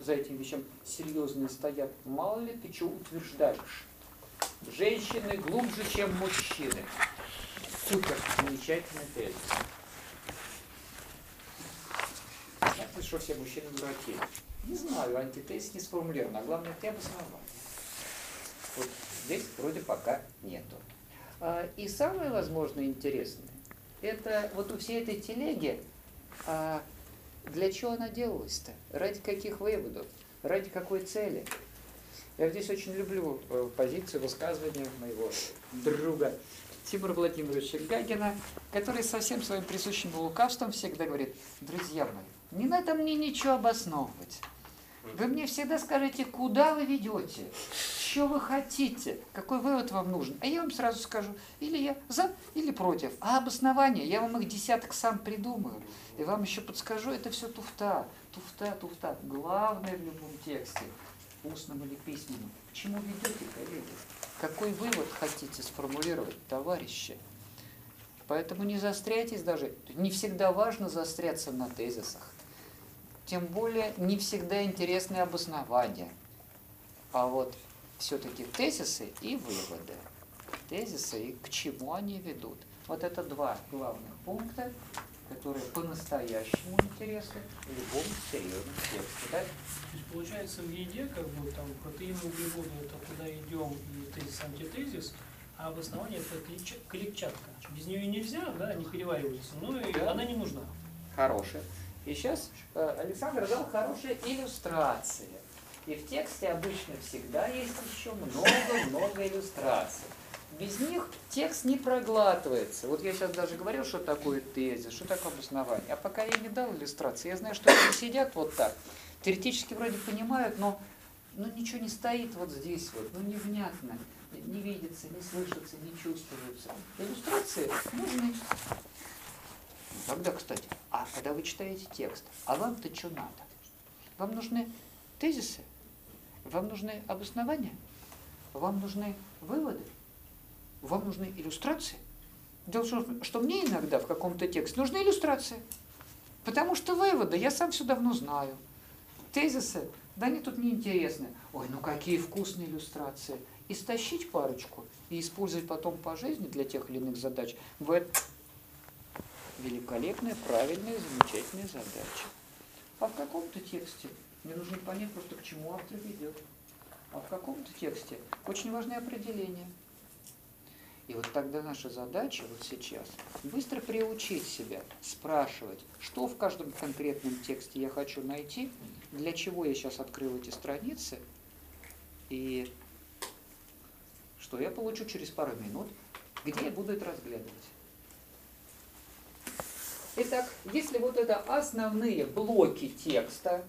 Speaker 2: за этим вещам серьезные стоят? Мало ли ты что утверждаешь? Женщины глубже, чем мужчины. Супер, замечательный тезис. Понятно, что все мужчины дураки. Не знаю, антитезис не сформулирован, а главное, ты обосновал. Вот здесь вроде пока нету. А, И самое, возможно, интересное, это вот у всей этой телеги, а, для чего она делалась-то? Ради каких выводов? Ради какой цели? Я здесь очень люблю э, позицию высказывания моего друга Тимура Владимировича Гагина, который со всем своим присущим лукавством всегда говорит, друзья мои, не надо мне ничего обосновывать. Вы мне всегда скажите, куда вы ведете, что вы хотите, какой вывод вам нужен. А я вам сразу скажу, или я за, или против. А обоснование, я вам их десяток сам придумаю. И вам еще подскажу, это все туфта, туфта, туфта. Главное в любом тексте, устном или письменном, к чему ведете, коллеги? Какой вывод хотите сформулировать, товарищи? Поэтому не заостряйтесь даже. Не всегда важно заостряться на тезисах. Тем более не всегда интересны обоснования. А вот все-таки тезисы и выводы. Тезисы и к чему они ведут. Вот это два главных пункта, которые по-настоящему интересны в любом серьезном тексте. Да?
Speaker 12: То есть получается в еде, как бы там протеины, углеводы, это куда идем, и тезис, антитезис, а обоснование это клетча- клетчатка. Без нее нельзя, да, не переваривается, но и
Speaker 2: Да.
Speaker 12: она не нужна.
Speaker 2: Хорошая. И сейчас Александр дал хорошие иллюстрации. И в тексте обычно всегда есть еще много-много иллюстраций. Без них текст не проглатывается. Вот я сейчас даже говорил, что такое тезис, что такое обоснование. А пока я не дал иллюстрации, я знаю, что они сидят вот так. Теоретически вроде понимают, но ну, ничего не стоит вот здесь вот, ну невнятно, не видится, не слышится, не чувствуется. Иллюстрации нужны. Тогда, кстати, а когда вы читаете текст, а вам-то что надо? Вам нужны тезисы? Вам нужны обоснования? Вам нужны выводы? Вам нужны иллюстрации? Дело в том, что мне иногда в каком-то тексте нужны иллюстрации. Потому что выводы я сам все давно знаю. Тезисы, да они тут неинтересны. Ой, ну какие вкусные иллюстрации. Истощить парочку и использовать потом по жизни для тех или иных задач. В великолепная, правильная, замечательная задача. А в каком-то тексте Мне нужно понять просто, к чему автор ведет. А в каком-то тексте очень важное определение. И вот тогда наша задача вот сейчас быстро приучить себя спрашивать, что в каждом конкретном тексте я хочу найти, для чего я сейчас открыл эти страницы, и что я получу через пару минут, где я буду это разглядывать. Итак, если вот это основные блоки текста,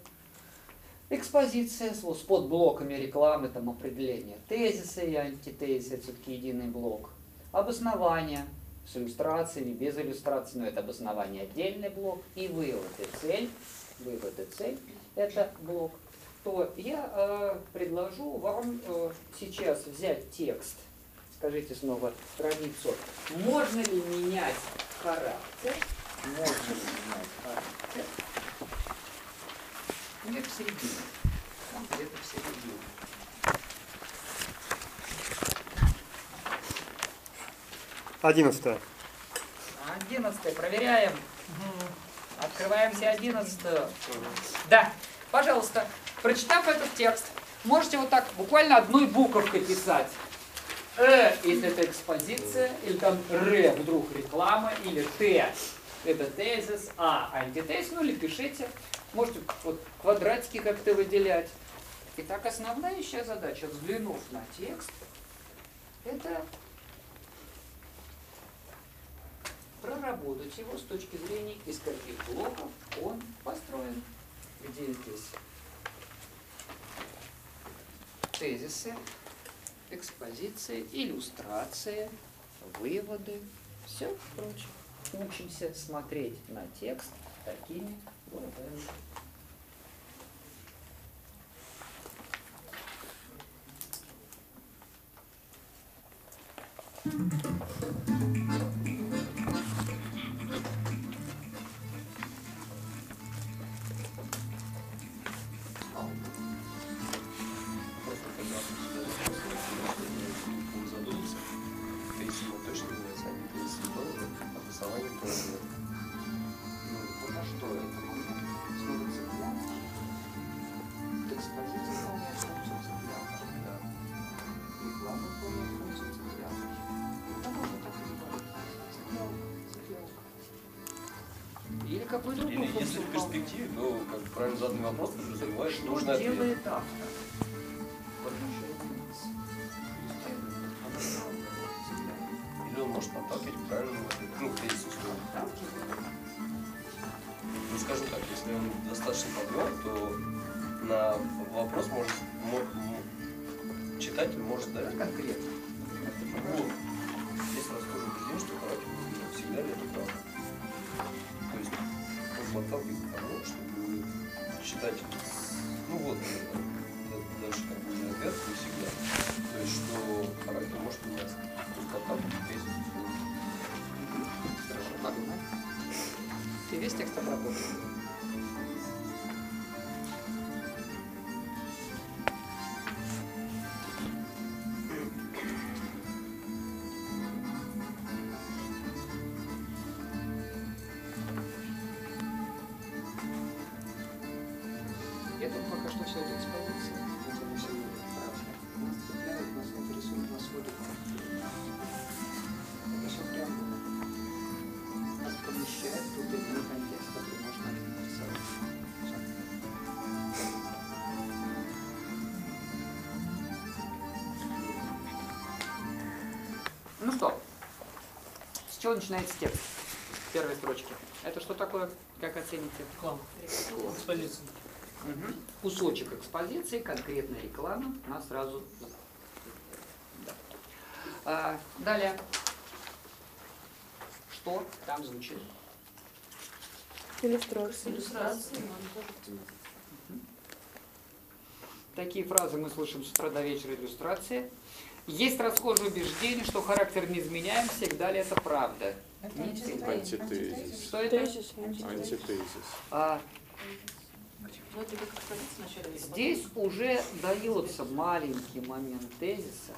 Speaker 2: экспозиция с, подблоками рекламы, там определения, тезисы и антитезисы, все-таки единый блок, обоснование с иллюстрациями, без иллюстраций, но это обоснование отдельный блок, и вывод и цель, вывод и цель, это блок, то я э, предложу вам э, сейчас взять текст, скажите снова страницу, можно ли менять характер, можно ли менять характер, где-то в середине, где-то в середине.
Speaker 4: Одиннадцатое.
Speaker 2: Одиннадцатое, проверяем. Открываем все одиннадцатую. Да, пожалуйста, прочитав этот текст, можете вот так буквально одной буковкой писать. Э, если это экспозиция, или там Р вдруг реклама, или Т это тезис, А антитезис, ну или пишите. Можете вот квадратики как-то выделять. Итак, основная еще задача, взглянув на текст, это проработать его с точки зрения, из каких блоков он построен. Где здесь тезисы, экспозиции, иллюстрации, выводы, все прочее. Учимся смотреть на текст такими глазами.
Speaker 9: Просто перспективе, то как правильно заданный вопрос подразумевает
Speaker 2: Что
Speaker 9: нужный ответ.
Speaker 2: делает автор?
Speaker 9: Или он может подталкивать к правильному. Ну, тезису условно. Ну, скажем так, если он достаточно подвел, то на вопрос может, мо- м- читатель может дать
Speaker 2: конкретно.
Speaker 9: Вот. Здесь расскажу что не всегда ли это правда. Читатель,
Speaker 2: чего начинается текст? С первой строчки. Это что такое? Как оцените?
Speaker 12: Реклама. Экспозиция.
Speaker 2: Мгм. Кусочек экспозиции, конкретная реклама, нас сразу... Да. А, далее. Что там звучит?
Speaker 8: Иллюстрации.
Speaker 2: Такие фразы мы слышим с утра до вечера иллюстрации. Есть расхожее убеждение, что характер не изменяем, всегда ли это правда?
Speaker 11: Антитезис.
Speaker 2: Что это?
Speaker 11: Антитезис.
Speaker 2: А,
Speaker 6: Ну.
Speaker 2: Здесь уже дается маленький момент тезиса,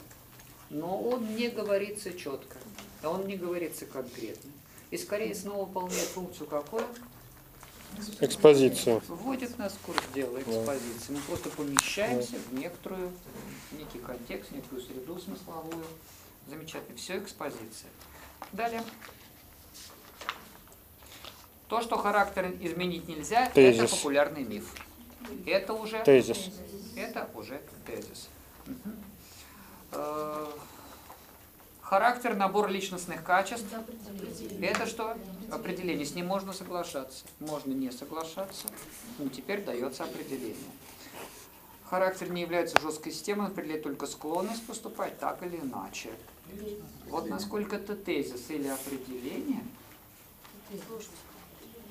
Speaker 2: но он не говорится четко, а он не говорится конкретно. И скорее снова выполняет функцию какую?
Speaker 4: Экспозицию.
Speaker 2: Вводит нас в курс дела экспозиции. Мы просто помещаемся в некоторую, некий контекст, некую среду смысловую. Замечательно. Все экспозиция. Далее. То, что характер изменить нельзя,
Speaker 4: Тезис.
Speaker 2: это популярный миф. Это уже
Speaker 4: Тезис.
Speaker 2: Это уже тезис. Э, Характер, набор личностных качеств. Это что? Определение. С ним можно соглашаться. Можно не соглашаться. Ну, теперь дается определение. Характер не является жесткой системой, он определяет только склонность поступать так или иначе. Вот насколько это тезис или определение,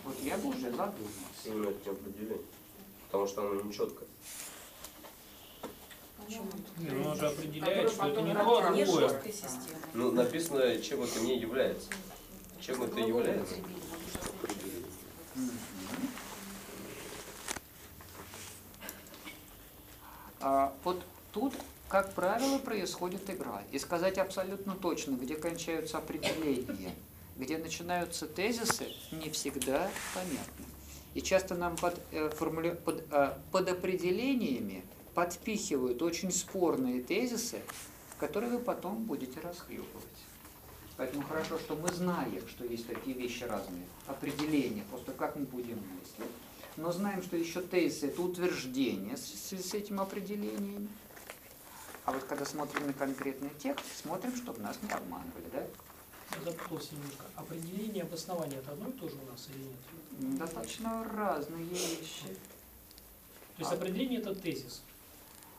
Speaker 2: вот я бы уже задумался.
Speaker 9: Именно этим определение. Потому что оно не четко.
Speaker 12: Не, ну он же определяет, что это не то, а другое.
Speaker 9: Ну, написано, чем это не является. Чем это является?
Speaker 2: А, вот тут, как правило, происходит игра. И сказать абсолютно точно, где кончаются определения, где начинаются тезисы, не всегда понятно. И часто нам под, э, формуля- под, э, под определениями подпихивают очень спорные тезисы, которые вы потом будете расхлебывать. Поэтому хорошо, что мы знаем, что есть такие вещи разные, определения, просто как мы будем мыслить. Но знаем, что еще тезисы – это утверждение связи с этим определениями. А вот когда смотрим на конкретный текст, смотрим, чтобы нас не обманывали, да?
Speaker 12: Запутался немножко. Определение обоснования это одно и то же у нас или нет?
Speaker 2: Достаточно разные вещи.
Speaker 12: То есть определение это тезис.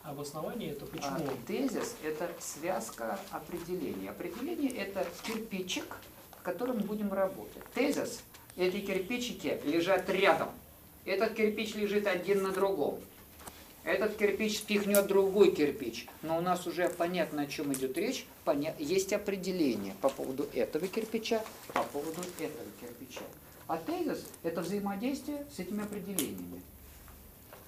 Speaker 12: А обоснование это почему?
Speaker 2: А тезис – это связка определений. Определение – это кирпичик, в котором будем работать. Тезис – эти кирпичики лежат рядом. Этот кирпич лежит один на другом. Этот кирпич спихнет другой кирпич. Но у нас уже понятно, о чем идет речь. Поня- Есть определение по поводу этого кирпича, по поводу этого кирпича. А тезис – это взаимодействие с этими определениями.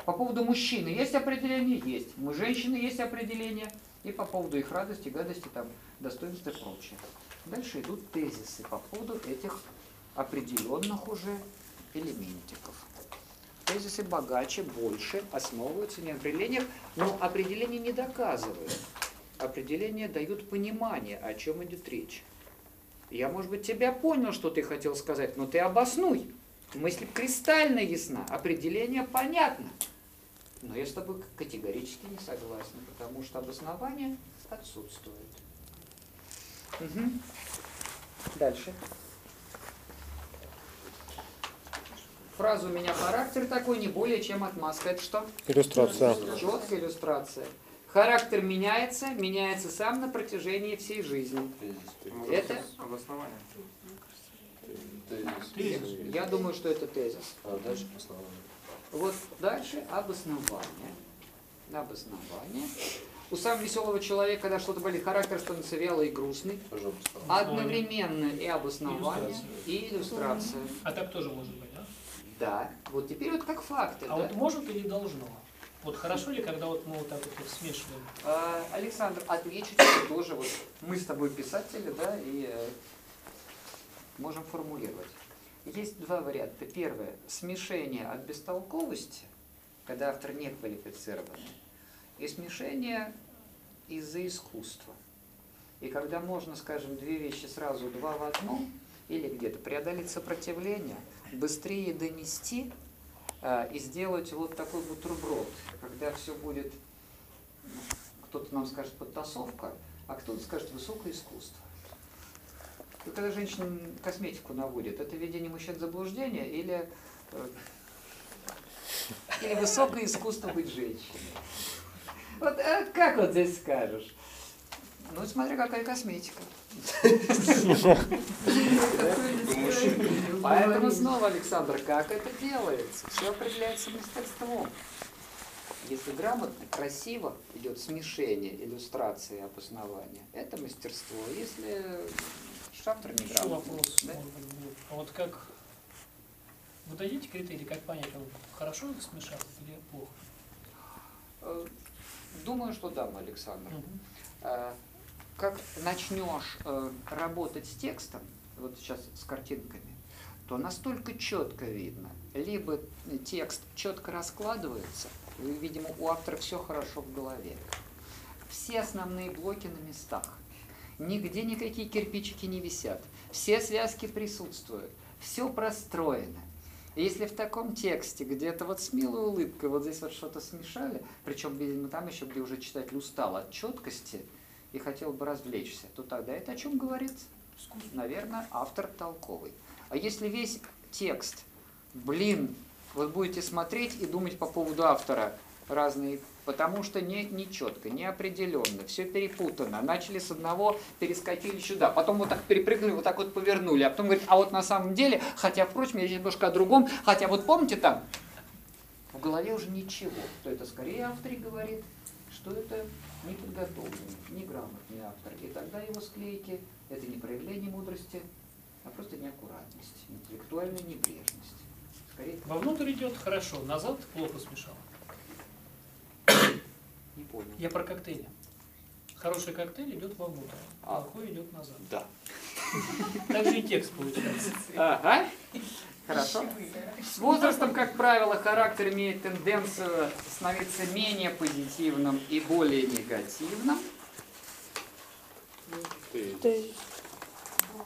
Speaker 2: По поводу мужчины есть определение? Есть. У женщины есть определение. И по поводу их радости, гадости, там, достоинств и прочее. Дальше идут тезисы по поводу этих определенных уже элементиков. Тезисы богаче, больше, основываются на определениях, но определения не доказывают. Определения дают понимание, о чем идет речь. Я, может быть, тебя понял, что ты хотел сказать, но ты обоснуй. Мысль кристально ясна, определение понятно. Но я с тобой категорически не согласен, потому что обоснование отсутствует. Мгм. Дальше. Фраза у меня характер такой, не более чем отмазка. Это что?
Speaker 4: Иллюстрация.
Speaker 2: Четкая иллюстрация. Характер меняется, меняется сам на протяжении всей жизни. Это,
Speaker 7: Обоснование.
Speaker 2: я думаю, что это тезис.
Speaker 9: А дальше обоснование.
Speaker 2: Вот дальше обоснование. Обоснование. У самого веселого человека, когда что-то болит, характер становится вялый и грустный. Одновременно и обоснование, и иллюстрация.
Speaker 12: А так тоже может быть, да?
Speaker 2: Вот теперь вот как факты.
Speaker 12: А
Speaker 2: да?
Speaker 12: вот может или должно? Вот хорошо ли, когда вот мы вот так вот их смешиваем?
Speaker 2: А, Александр, отвечу тебе тоже. Вот мы с тобой писатели, да, и э, можем формулировать. Есть два варианта. Первое – смешение от бестолковости, когда автор не квалифицированный, и смешение из-за искусства. И когда можно, скажем, две вещи сразу два в одном, или где-то преодолеть сопротивление, быстрее донести а, и сделать вот такой бутерброд, когда все будет, ну, кто-то нам скажет подтасовка, а кто-то скажет высокое искусство. И когда женщина косметику наводит, это введение мужчин в заблуждение или, э, или высокое искусство быть женщиной? Вот а как вот здесь скажешь? Ну, смотря какая косметика. Поэтому снова, Александр, как это делается? Все определяется мастерством. Если грамотно, красиво идет смешение иллюстрации и обоснования, это мастерство. Если автор не
Speaker 12: вопрос.
Speaker 2: да?
Speaker 12: будет. А вот как вы дадите критерии, как понять, он хорошо смешал или плохо?
Speaker 2: Э, Думаю, что дам, Александр.
Speaker 12: Мгм.
Speaker 2: Как начнешь э, работать с текстом, вот сейчас с картинками, то настолько четко видно. Либо текст четко раскладывается, и, видимо, у автора все хорошо в голове. Все основные блоки на местах. Нигде никакие кирпичики не висят. Все связки присутствуют. Все простроено. Если в таком тексте где-то вот с милой улыбкой вот здесь вот что-то смешали, причем, видимо, там еще, где уже читатель устал от четкости и хотел бы развлечься, то тогда это о чем говорит? Наверное, автор толковый. А если весь текст, блин, вот будете смотреть и думать по поводу автора разные, потому что не, не четко, не определенно, все перепутано. Начали с одного, перескочили сюда, потом вот так перепрыгнули, вот так вот повернули, а потом говорит, а вот на самом деле, хотя, впрочем, я здесь немножко о другом, хотя вот помните там, в голове уже ничего, то это скорее автор и говорит, что это неподготовленный, неграмотный автор. И тогда его склейки – это не проявление мудрости, а просто неаккуратность, интеллектуальная небрежность. Скорее,
Speaker 12: Вовнутрь идет хорошо, назад плохо смешал.
Speaker 2: не понял.
Speaker 12: Я про коктейли. Хороший коктейль идет вовнутрь,
Speaker 2: А.
Speaker 12: плохой идет назад.
Speaker 2: Да.
Speaker 12: Так же и текст получается.
Speaker 2: Ага. Хорошо. С возрастом, как правило, характер имеет тенденцию становиться менее позитивным и более негативным.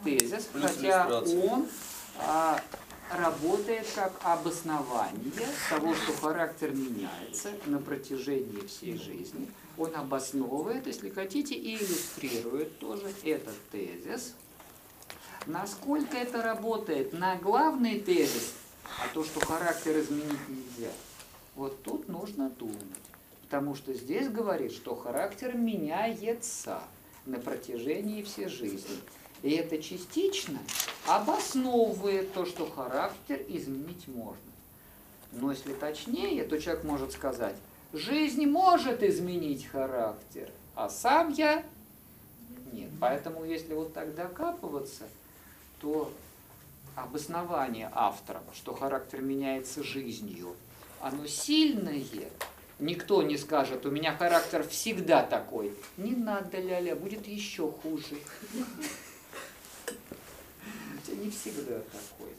Speaker 2: Тезис, хотя он а, работает как обоснование того, что характер меняется на протяжении всей жизни. Он обосновывает, если хотите, и иллюстрирует тоже этот тезис. Насколько это работает на главный тезис, а то, что характер изменить нельзя, вот тут нужно думать. Потому что здесь говорит, что характер меняется на протяжении всей жизни. И это частично обосновывает то, что характер изменить можно. Но если точнее, то человек может сказать, жизнь может изменить характер, а сам я нет. Поэтому если вот так докапываться, то обоснование автора, что характер меняется жизнью, оно сильное. Никто не скажет, у меня характер всегда такой. Не надо, ля-ля, будет еще хуже. У тебя не всегда такой.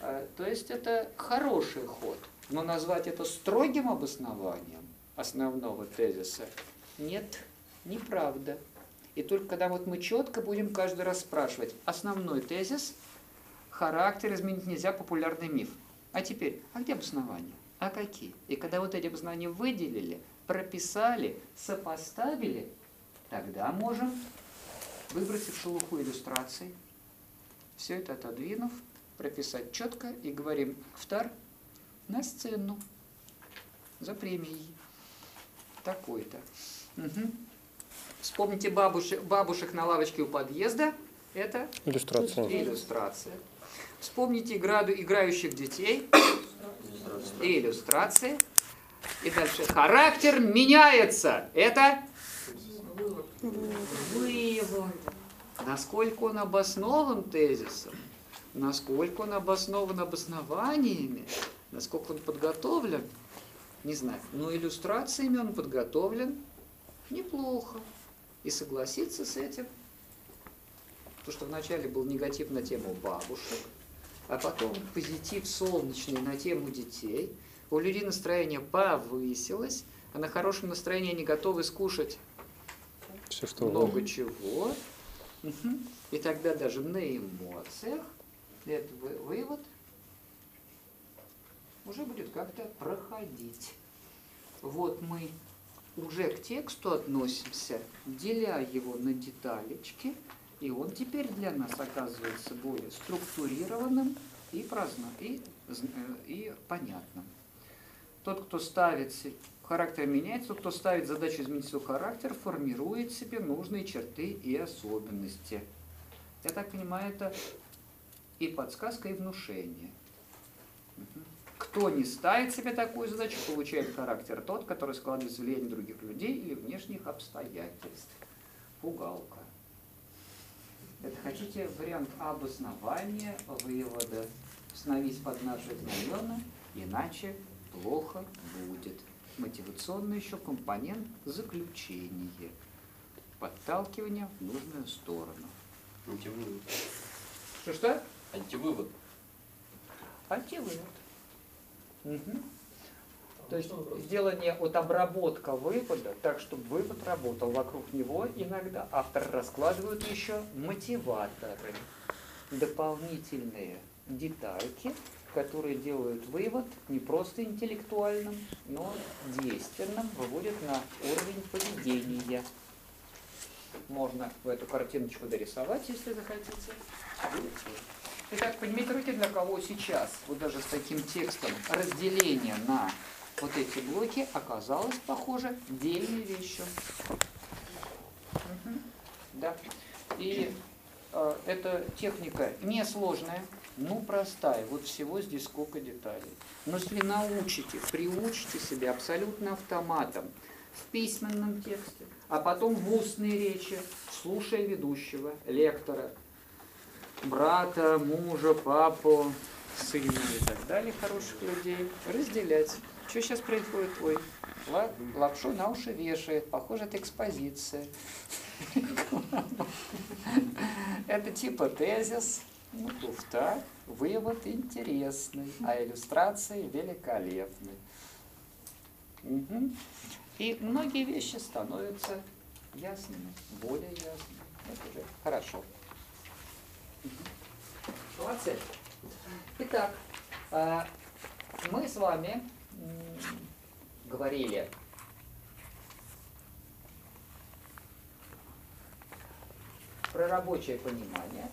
Speaker 2: А, То есть это хороший ход. Но назвать это строгим обоснованием основного тезиса нет, неправда. И только когда вот мы четко будем каждый раз спрашивать, основной тезис, характер изменить нельзя, популярный миф. А теперь, а где обоснования? А какие? И когда вот эти обоснования выделили, прописали, сопоставили, тогда можем, выбросив шелуху иллюстраций, все это отодвинув, прописать четко и говорим, автор на сцену за премией такой-то. Мгм. Вспомните бабушек, бабушек на лавочке у подъезда. Это
Speaker 4: Иллюстрация.
Speaker 2: иллюстрация. Вспомните играду, играющих детей. Иллюстрации. И дальше. Характер меняется. Это вывод. Насколько он обоснован тезисом, насколько он обоснован обоснованиями, насколько он подготовлен, не знаю. Но иллюстрациями он подготовлен неплохо. И согласиться с этим, то, что вначале был негатив на тему бабушек, а потом позитив солнечный на тему детей, у людей настроение повысилось, а на хорошем настроении они готовы скушать
Speaker 4: Все что
Speaker 2: много
Speaker 4: угодно.
Speaker 2: чего. Мгм. И тогда даже на эмоциях этот вы- вывод уже будет как-то проходить. Вот мы уже к тексту относимся, деля его на деталечки, и он теперь для нас оказывается более структурированным и, прозна, и, э, и понятным. Тот, кто ставит, характер меняется, тот, кто ставит задачу изменить свой характер, формирует себе нужные черты и особенности. Я так понимаю, это и подсказка, и внушение. Кто не ставит себе такую задачу, получает характер тот, который складывается влияние других людей или внешних обстоятельств. Пугалка. Это хотите вариант обоснования вывода. Становись под наши знамена, иначе плохо будет. Мотивационный еще компонент заключение. Подталкивание в нужную сторону.
Speaker 9: Антивывод.
Speaker 2: Что-что?
Speaker 9: Антивывод.
Speaker 2: антивывод. То есть сделание, вот обработка вывода, так, чтобы вывод работал вокруг него, иногда авторы раскладывают еще мотиваторы, дополнительные детальки, которые делают вывод не просто интеллектуальным, но действенным, выводят на уровень поведения. Можно в эту картиночку дорисовать, если захотите. Итак, подметируйте, для кого сейчас, вот даже с таким текстом, разделение на вот эти блоки оказалось, похоже, дельной вещью. Да. И э, эта техника несложная, ну простая. Вот всего здесь сколько деталей. Но если научите, приучите себя абсолютно автоматом в письменном тексте, а потом в устной речи, слушая ведущего, лектора, брата, мужа, папу, сына и так далее, хороших людей, разделять. Что сейчас происходит? Ой, ла- лапшу на уши вешает, похоже, это экспозиция. Это типа тезис, ну, туфта, вывод интересный, а иллюстрации великолепны. Мгм. И многие вещи становятся ясными, более ясными. Это уже хорошо. Молодцы. Итак, а, мы с вами говорили про рабочее понимание.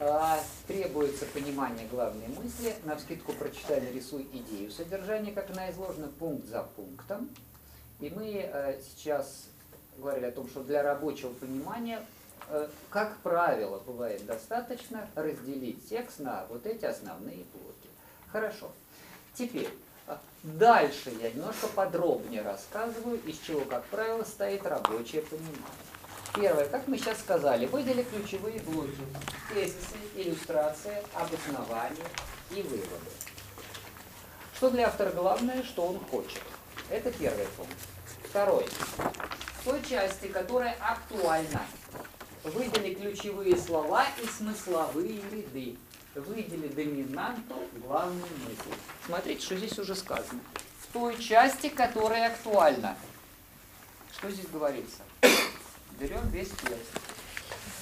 Speaker 2: А, Требуется понимание главной мысли. На вскидку прочитай, нарисуй идею содержания, как она изложена пункт за пунктом. И мы э, сейчас говорили о том, что для рабочего понимания, э, как правило, бывает достаточно разделить текст на вот эти основные блоки. Хорошо. Теперь, э, дальше я немножко подробнее рассказываю, из чего, как правило, стоит рабочее понимание. Первое, как мы сейчас сказали, выдали ключевые блоки. Тезисы, иллюстрация, обоснование и выводы. Что для автора главное, что он хочет. Это первый пункт. Второй. В той части, которая актуальна, выдали ключевые слова и смысловые ряды. Выдели доминанту главную мысль. Смотрите, что здесь уже сказано. В той части, которая актуальна. Что здесь говорится? Берем весь текст.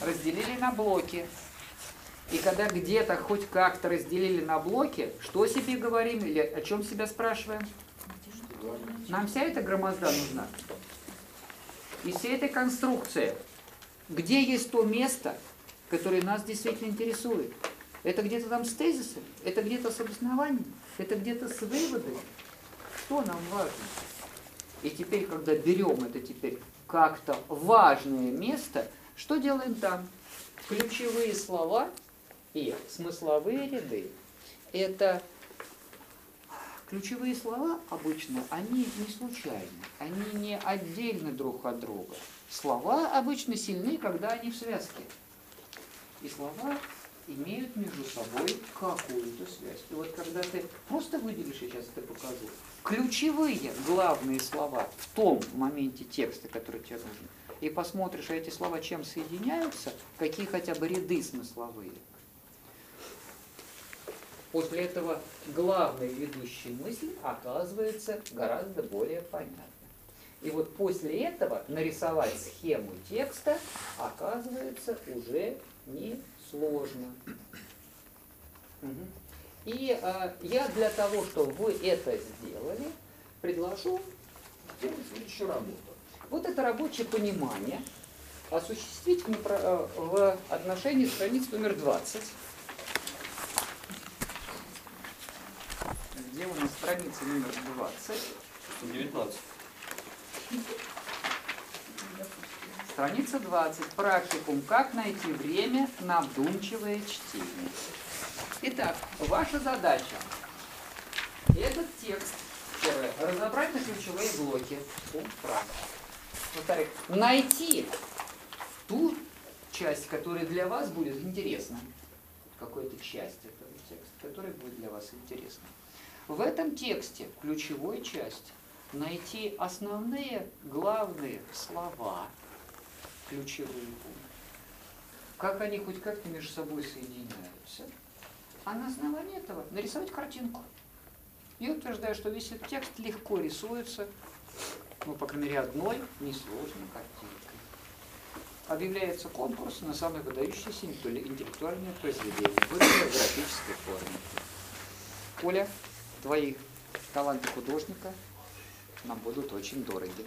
Speaker 2: Разделили на блоки. И когда где-то хоть как-то разделили на блоки, что себе говорим или о чем себя спрашиваем? Нам вся эта громозда нужна. И вся эта конструкция. Где есть то место, которое нас действительно интересует? Это где-то там с тезисом? Это где-то с обоснованием? Это где-то с выводами? Что нам важно? И теперь, когда берем это теперь как-то важное место, что делаем там? Ключевые слова и смысловые ряды. Это ключевые слова обычно, они не случайны, они не отдельны друг от друга. Слова обычно сильны, когда они в связке. И слова имеют между собой какую-то связь. И вот когда ты просто выделишь, я сейчас это покажу, ключевые главные слова в том моменте текста, который тебе нужен, и посмотришь, а эти слова чем соединяются, какие хотя бы ряды смысловые, после этого главная ведущая мысль оказывается гораздо более понятной. И вот после этого нарисовать схему текста оказывается уже не сложно. Мгм. И а, я для того, чтобы вы это сделали, предложу следующую работу. Вот это рабочее понимание осуществить в э, отношении страниц номер 20. Где у нас страница номер 20?
Speaker 9: 19.
Speaker 2: Страница 20. Практикум. Как найти время на вдумчивое чтение. Итак, ваша задача. Этот текст, первое, разобрать на ключевые блоки. Во-вторых, найти ту часть, которая для вас будет интересна. Какую-то часть этого текста, которая будет для вас интересна. В этом тексте, ключевой части, найти основные, главные слова, ключевые пункты. Как они хоть как-то между собой соединяются. А на основании этого нарисовать картинку. Я утверждаю, что весь этот текст легко рисуется, ну, по крайней мере, одной несложной картинкой. Объявляется конкурс на самые выдающиеся интелли- интеллектуальные произведения в графической форме. Оля, твои таланты художника нам будут очень дороги,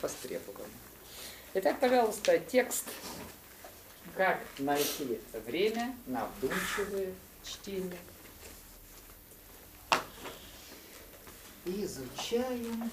Speaker 2: востребованы. Итак, пожалуйста, текст «Как найти время на вдумчивое чтение». Изучаем.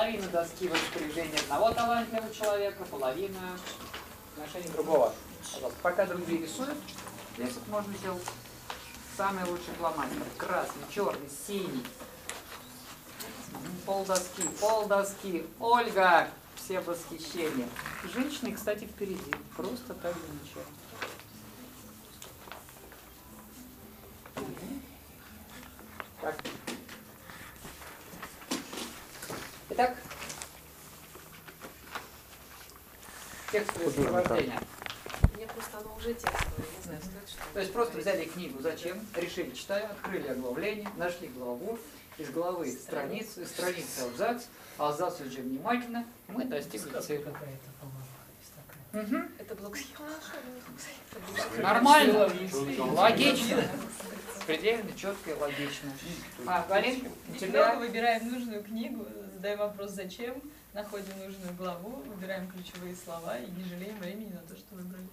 Speaker 2: Половина доски в распоряжении одного талантливого человека, половина в отношении другого. Пожалуйста, пока другие рисуют, здесь вот можно сделать самый лучший фломастер. Красный, черный, синий. Пол доски, пол доски. Ольга, все восхищения. Женщины, кстати, впереди. Просто так замечательно. Так. Итак, текстовое
Speaker 4: Художник, да.
Speaker 2: сопровождение.
Speaker 6: Мне просто оно уже текстовое, я не знаю, стоит что
Speaker 2: То есть просто взяли книгу, зачем, решили, читаю, открыли оглавление, нашли главу, из главы страницу, из страницы абзац, а абзац уже внимательно, мы достигли цели. Мгм.
Speaker 6: Это блок
Speaker 2: Нормально, логично, предельно четко и логично. А, Галин, у тебя
Speaker 6: выбираем нужную книгу, задаем вопрос «Зачем?», находим нужную главу, выбираем ключевые слова и не жалеем времени на то, что выбрали.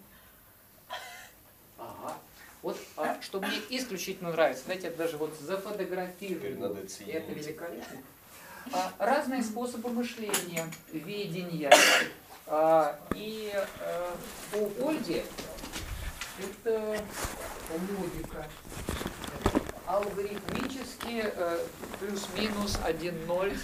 Speaker 2: Вот, а, что мне исключительно нравится, знаете, я даже вот
Speaker 9: Теперь
Speaker 2: зафотографирую.
Speaker 9: надо это
Speaker 2: великолепно. А, разные способы мышления, видения. А, и э, у Ольги это логика. Алгоритмически э, плюс-минус 1-0.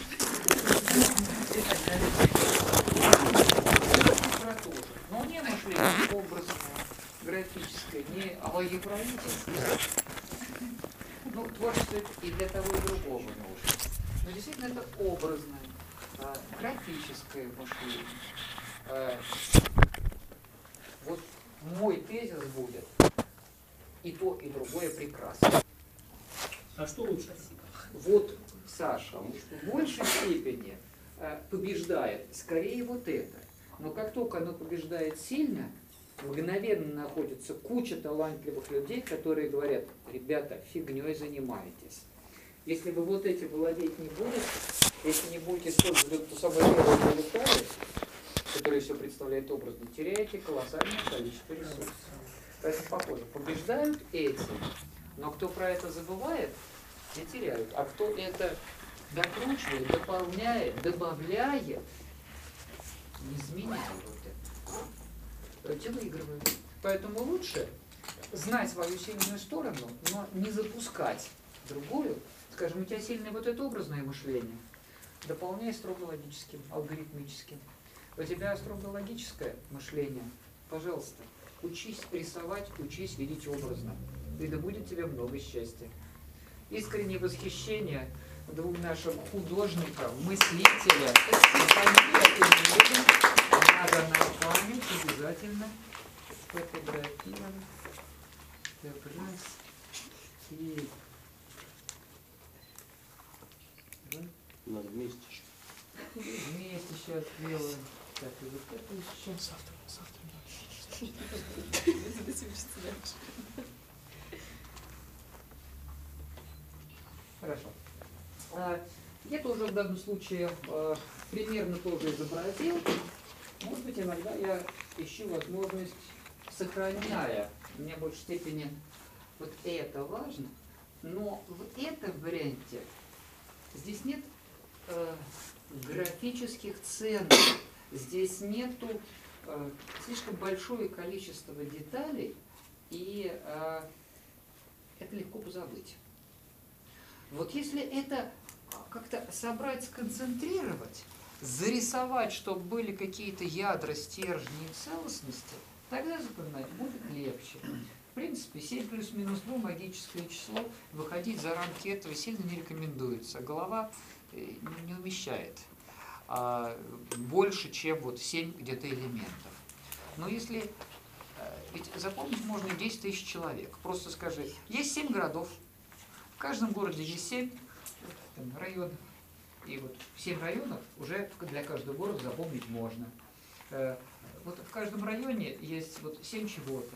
Speaker 2: Литература. Но не мышление образное, графическое, не алгебраическое. Ну, творчество и для того, и другого нужно. Но действительно это образное, а, графическое мышление. А, Вот мой тезис будет и то, и другое прекрасно.
Speaker 12: А что лучше?
Speaker 2: Вот Саша в большей степени э, побеждает скорее вот это. Но как только оно побеждает сильно, мгновенно находится куча талантливых людей, которые говорят, ребята, фигней занимаетесь. Если вы вот этим владеть не будете, если не будете использовать ту самую первую деталь, которая все представляет образно, теряете колоссальное количество ресурсов. Поэтому похоже, побеждают эти, но кто про это забывает, те теряют. А кто это докручивает, дополняет, добавляет, не изменяет те выигрывают. Поэтому лучше знать свою сильную сторону, но не запускать другую. Скажем, у тебя сильное вот это образное мышление, дополняй строго логическим, алгоритмическим. У тебя строго логическое мышление, пожалуйста, учись рисовать, учись видеть образно. И да будет тебе много счастья. Искреннее восхищение двум нашим художникам, мыслителям. Надо на память обязательно сфотографировать. Так, раз. И... Раз.
Speaker 9: Надо вместе.
Speaker 2: Вместе сейчас сделаем. Так, и вот это еще.
Speaker 12: Завтра, завтра.
Speaker 2: Хорошо. А, Я тоже в данном случае а, примерно тоже изобразил. Может быть, иногда я ищу возможность, сохраняя в большей степени вот это важно, но в этом варианте здесь нет э, графических ценностей, здесь нету э, слишком большое количество деталей, и э, это легко позабыть. Вот если это как-то собрать, сконцентрировать, зарисовать, чтобы были какие-то ядра, стержни целостности, тогда запоминать будет легче. В принципе, 7 плюс-минус 2 магическое число, выходить за рамки этого сильно не рекомендуется. Голова э, не умещает а, больше, чем вот 7 где-то элементов. Но если э, ведь запомнить можно и 10 тысяч человек. Просто скажи, есть 7 городов, в каждом городе есть 7 там, районов. И вот 7 районов уже для каждого города запомнить можно. Э, Вот в каждом районе есть вот 7 чего-то.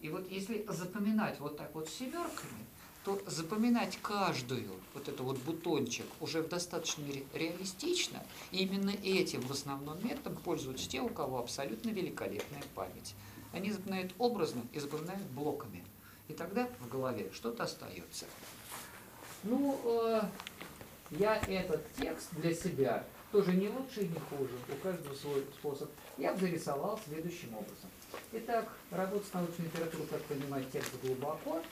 Speaker 2: И вот если запоминать вот так вот семерками, то запоминать каждую, вот это вот бутончик, уже в достаточной мере реалистично. И именно этим в основном методом пользуются те, у кого абсолютно великолепная память. Они запоминают образно и запоминают блоками. И тогда в голове что-то остается. Ну, э, я этот текст для себя тоже не лучше и не хуже, у каждого свой способ, я зарисовал следующим образом. Итак, работа с научной литературой, как понимать текст глубоко.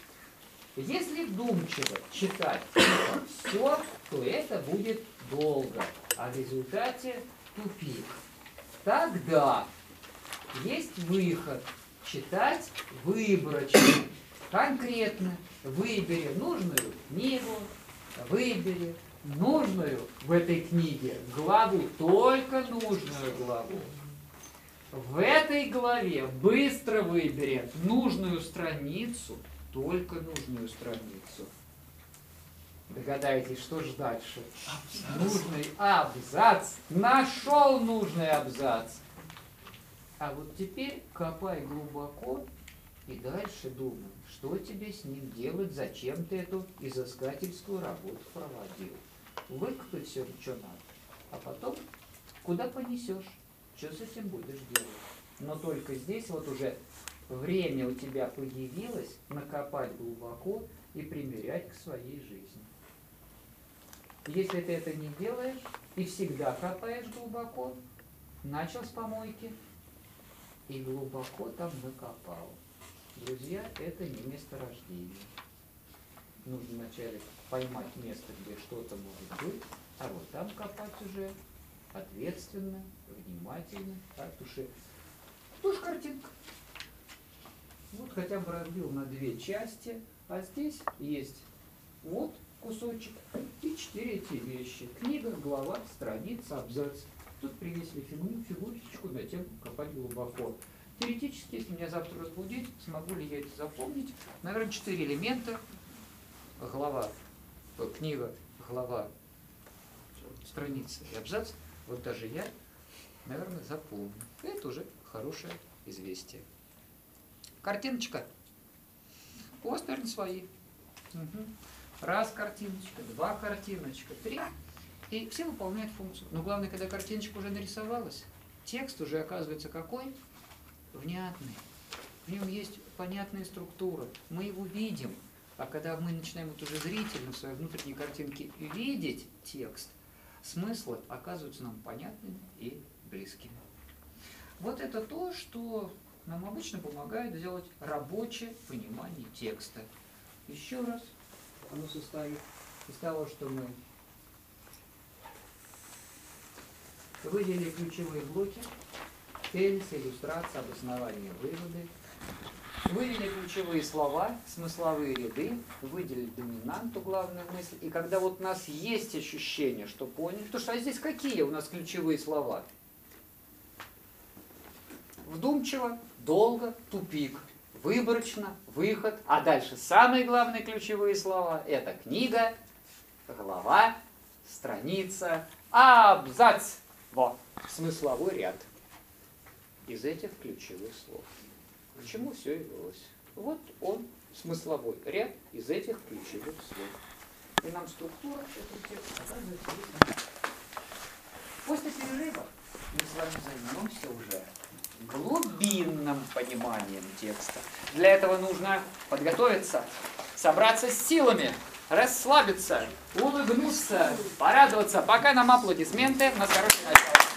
Speaker 2: Если вдумчиво читать все, то это будет долго, а в результате тупик. Тогда есть выход читать выборочно, конкретно. Выбери нужную книгу, выбери нужную в этой книге главу, только нужную главу. В этой главе быстро выбери нужную страницу, только нужную страницу. Догадаетесь, что же дальше? Нужный абзац. Нашел нужный абзац. А вот теперь копай глубоко и дальше думай, что тебе с ним делать, зачем ты эту изыскательскую работу проводил. Выкопай все, что надо, а потом куда понесешь, что с этим будешь делать. Но только здесь вот уже время у тебя появилось накопать глубоко и примерять к своей жизни. Если ты это не делаешь и всегда копаешь глубоко, начал с помойки и глубоко там накопал. Друзья, это не месторождение. Нужно вначале поймать место, где что-то может быть, а вот там копать уже ответственно, внимательно, от души. Тоже картинка. Вот хотя бы разбил на две части, а здесь есть вот кусочек и четыре эти вещи. Книга, глава, страница, абзац. Тут привесили фигу- фигурочку тему копать глубоко. Теоретически, если меня завтра разбудить, смогу ли я это запомнить? Наверное, четыре элемента. Глава, книга, глава, страница и абзац. Вот даже я, наверное, запомню. Это уже хорошее известие. Картиночка. У вас, наверное, свои. Мгм. Раз картиночка, два картиночка, три. И все выполняют функцию. Но главное, когда картиночка уже нарисовалась, текст уже оказывается какой? Внятный. В нем есть понятная структура. Мы его видим. А когда мы начинаем вот уже зрительно в своей внутренней картинке видеть текст, смыслы оказываются нам понятными и близкими. Вот это то, что нам обычно помогает сделать рабочее понимание текста. Еще раз, оно состоит из того, что мы выделили ключевые блоки, тезис, иллюстрация, обоснование, выводы, выделили ключевые слова, смысловые ряды, выделили доминанту, главную мысль. И когда вот у нас есть ощущение, что поняли, то что а здесь какие у нас ключевые слова? Вдумчиво, долго, тупик, выборочно, выход. А дальше самые главные ключевые слова – это книга, глава, страница, абзац. Вот, смысловой ряд из этих ключевых слов. К чему все и? Вот он, смысловой ряд из этих ключевых слов. И нам структура этого текста оказывается. После перерыва мы с вами займемся уже глубинным пониманием текста. Для этого нужно подготовиться, собраться с силами, расслабиться, улыбнуться, порадоваться. Пока нам аплодисменты. У нас хорошее начало.